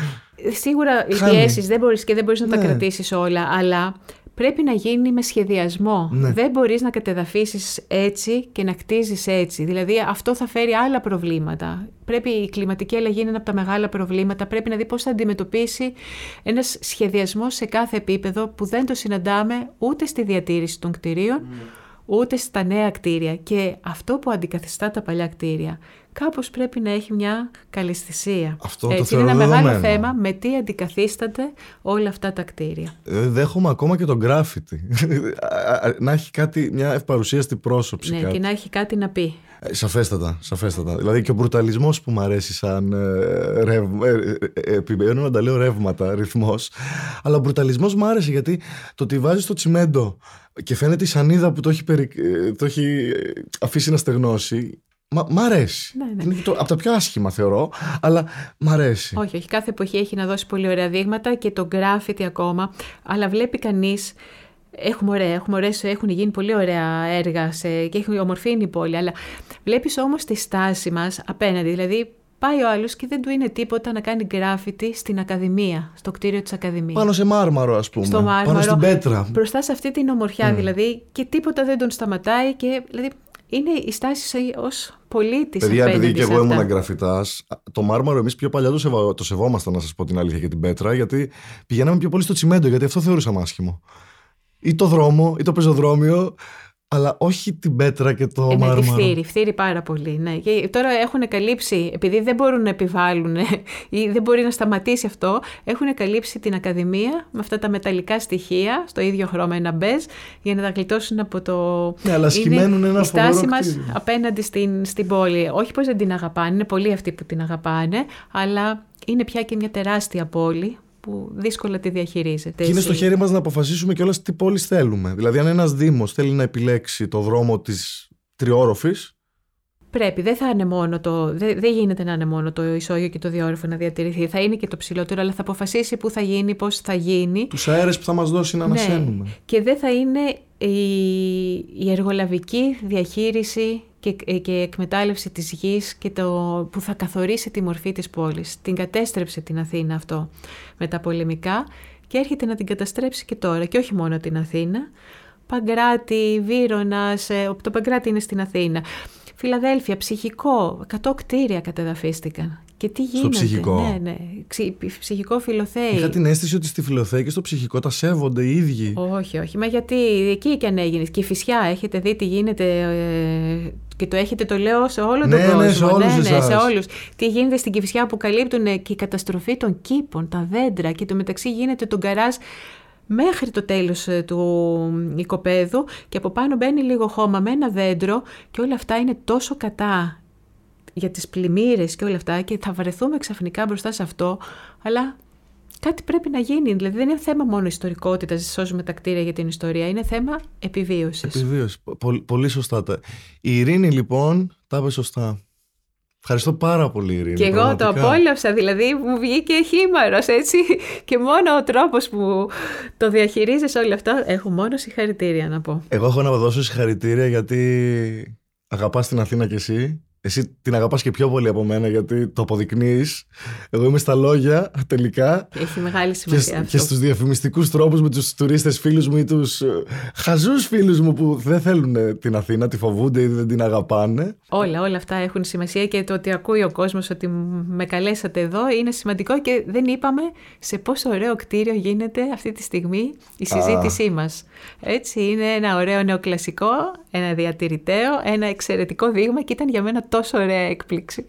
Σίγουρα οι πιέσεις δεν μπορείς και δεν μπορείς να τα ναι. κρατήσεις όλα, αλλά πρέπει να γίνει με σχεδιασμό. Ναι. Δεν μπορείς να κατεδαφίσεις έτσι και να κτίζεις έτσι. Δηλαδή αυτό θα φέρει άλλα προβλήματα. Πρέπει η κλιματική αλλαγή είναι ένα από τα μεγάλα προβλήματα. Πρέπει να δει πώς θα αντιμετωπίσει ένας σχεδιασμός σε κάθε επίπεδο που δεν το συναντάμε ούτε στη διατήρηση των κτηρίων, ναι. ούτε στα νέα κτίρια. Και αυτό που αντικαθιστά τα παλιά κτίρια κάπως πρέπει να έχει μια καλαισθησία. Αυτό Έτσι, το είναι ένα μεγάλο θέμα με τι αντικαθίσταται όλα αυτά τα κτίρια. Ε, δέχομαι ακόμα και τον γκράφιτι. να έχει κάτι, μια ευπαρουσίαστη πρόσωψη. Ναι, κάτι. και να έχει κάτι να πει. Ε, σαφέστατα, σαφέστατα. Δηλαδή και ο μπρουταλισμός που μου αρέσει σαν ε, ρεύμα, ε, ε, ε να τα λέω ρεύματα, ρυθμός, αλλά ο μπρουταλισμός μου άρεσε γιατί το ότι βάζει το τσιμέντο και φαίνεται η σανίδα που το έχει, περι... το έχει αφήσει να στεγνώσει Μα, μ' αρέσει. Ναι, ναι. Είναι το, από τα πιο άσχημα θεωρώ, αλλά μ' αρέσει. Όχι, όχι. Κάθε εποχή έχει να δώσει πολύ ωραία δείγματα και το γκράφιτι ακόμα. Αλλά βλέπει κανείς. Έχουμε ωραία, έχουμε ωραίες, έχουν γίνει πολύ ωραία έργα σε, και έχει ομορφύνει η πόλη, αλλά βλέπεις όμως τη στάση μας απέναντι, δηλαδή πάει ο άλλος και δεν του είναι τίποτα να κάνει γκράφιτι στην Ακαδημία, στο κτίριο της Ακαδημίας. Πάνω σε μάρμαρο, ας πούμε. Στο μάρμαρο. Πάνω στην πέτρα. Μπροστά σε αυτή την ομορφιά, mm. δηλαδή, και τίποτα δεν τον σταματάει. Και, δηλαδή, είναι η στάση ως πολίτης. Παιδιά, επειδή και εγώ ήμουν γραφητάς, το μάρμαρο εμείς πιο παλιά το, σεβα... το σεβόμασταν, να σας πω την αλήθεια, και την πέτρα, γιατί πηγαίναμε πιο πολύ στο τσιμέντο, γιατί αυτό θεωρούσαμε άσχημο. Ή το δρόμο, ή το πεζοδρόμιο, αλλά όχι την πέτρα και το ε, μάρμαρο. Ναι, τη φτύρη, φτύρη πάρα πολύ. Ναι. Και τώρα έχουν καλύψει, επειδή δεν μπορούν να επιβάλλουν ή δεν μπορεί να σταματήσει αυτό, έχουν καλύψει την Ακαδημία με αυτά τα μεταλλικά στοιχεία, στο ίδιο χρώμα ένα μπέζ, για να τα γλιτώσουν από το... Ναι, αλλά σχημένουν ένα Η στάση μας απέναντι στην, στην πόλη. Όχι πως δεν την αγαπάνε, είναι πολλοί αυτοί που την αγαπάνε, αλλά είναι πια και μια τεράστια πόλη που δύσκολα τη διαχειρίζεται. Και είναι στο χέρι μας να αποφασίσουμε κιόλας τι πόλεις θέλουμε. Δηλαδή, αν ένας Δήμος θέλει να επιλέξει το δρόμο της τριόροφης. Πρέπει, δεν θα είναι μόνο το. Δεν, δεν γίνεται να είναι μόνο το ισόγειο και το διόροφο να διατηρηθεί. Θα είναι και το ψηλότερο, αλλά θα αποφασίσει πού θα γίνει, πώς θα γίνει. Τους αέρες που θα μας δώσει να ναι. ανασένουμε. Και δεν θα είναι η, η εργολαβική διαχείριση και, ε, και εκμετάλλευση της γης και το, που θα καθορίσει τη μορφή της πόλης. Την κατέστρεψε την Αθήνα αυτό με τα πολεμικά και έρχεται να την καταστρέψει και τώρα και όχι μόνο την Αθήνα. Παγκράτη, Βύρονας, ε, το Παγκράτη είναι στην Αθήνα. Φιλαδέλφια, ψυχικό, 100 κτίρια κατεδαφίστηκαν. Και τι γίνεται; Στο ψυχικό. Ναι, ναι. Ψυχικό φιλοθέη. Είχα την αίσθηση ότι στη φιλοθέη και στο ψυχικό τα σέβονται οι ίδιοι. Όχι, όχι. Μα γιατί εκεί και αν έγινες. Και η φυσιά, έχετε δει τι γίνεται. Ε, και το έχετε, το λέω σε όλο ναι, τον κόσμο. Ναι, σε όλους ναι, ναι, σε όλους. Τι γίνεται στην Κυφσιά που καλύπτουν και η καταστροφή των κήπων, τα δέντρα και το μεταξύ γίνεται τον καράζ μέχρι το τέλος ε, του οικοπαίδου και από πάνω μπαίνει λίγο χώμα με ένα δέντρο και όλα αυτά είναι τόσο κατά για τις πλημμύρες και όλα αυτά και θα βρεθούμε ξαφνικά μπροστά σε αυτό, αλλά κάτι πρέπει να γίνει. Δηλαδή δεν είναι θέμα μόνο ιστορικότητας, σώζουμε τα κτίρια για την ιστορία, είναι θέμα επιβίωσης. Επιβίωση. Πολύ, σωστά. Η Ειρήνη λοιπόν τα είπε σωστά. Ευχαριστώ πάρα πολύ, Ειρήνη. Και εγώ το απόλαυσα, δηλαδή μου βγήκε χήμαρος, έτσι. Και μόνο ο τρόπος που το διαχειρίζεσαι όλο αυτό, έχω μόνο συγχαρητήρια να πω. Εγώ έχω να δώσω συγχαρητήρια γιατί αγαπάς την Αθήνα κι εσύ εσύ την αγαπάς και πιο πολύ από μένα γιατί το αποδεικνύεις. Εγώ είμαι στα λόγια τελικά. Έχει μεγάλη σημασία και, αυτό. Και στους διαφημιστικούς τρόπους με τους τουρίστες φίλους μου ή τους ε, χαζούς φίλους μου που δεν θέλουν την Αθήνα, τη φοβούνται ή δεν την αγαπάνε. Όλα, όλα αυτά έχουν σημασία και το ότι ακούει ο κόσμος ότι με καλέσατε εδώ είναι σημαντικό και δεν είπαμε σε πόσο ωραίο κτίριο γίνεται αυτή τη στιγμή η συζήτησή Α. μας. Έτσι είναι ένα ωραίο νεοκλασικό, ένα διατηρηταίο, ένα εξαιρετικό δείγμα και ήταν για μένα τόσο ωραία έκπληξη.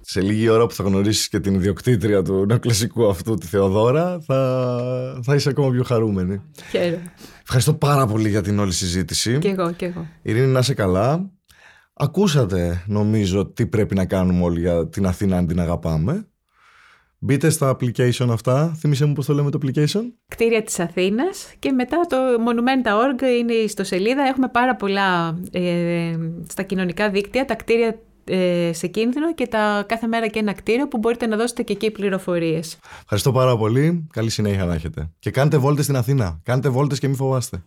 σε λίγη ώρα που θα γνωρίσεις και την ιδιοκτήτρια του νεοκλασικού αυτού, τη Θεοδώρα, θα, θα είσαι ακόμα πιο χαρούμενη. Χαίρομαι. Ευχαριστώ πάρα πολύ για την όλη συζήτηση. Και εγώ, και εγώ. Ειρήνη, να είσαι καλά. Ακούσατε, νομίζω, τι πρέπει να κάνουμε όλοι για την Αθήνα αν την αγαπάμε. Μπείτε στα application αυτά. Θύμισε μου πώς το λέμε το application. Κτίρια της Αθήνας και μετά το Monumenta.org είναι η ιστοσελίδα. Έχουμε πάρα πολλά ε, στα κοινωνικά δίκτυα, τα κτίρια ε, σε κίνδυνο και τα κάθε μέρα και ένα κτίριο που μπορείτε να δώσετε και εκεί πληροφορίες. Ευχαριστώ πάρα πολύ. Καλή συνέχεια να έχετε. Και κάντε βόλτες στην Αθήνα. Κάντε βόλτες και μην φοβάστε.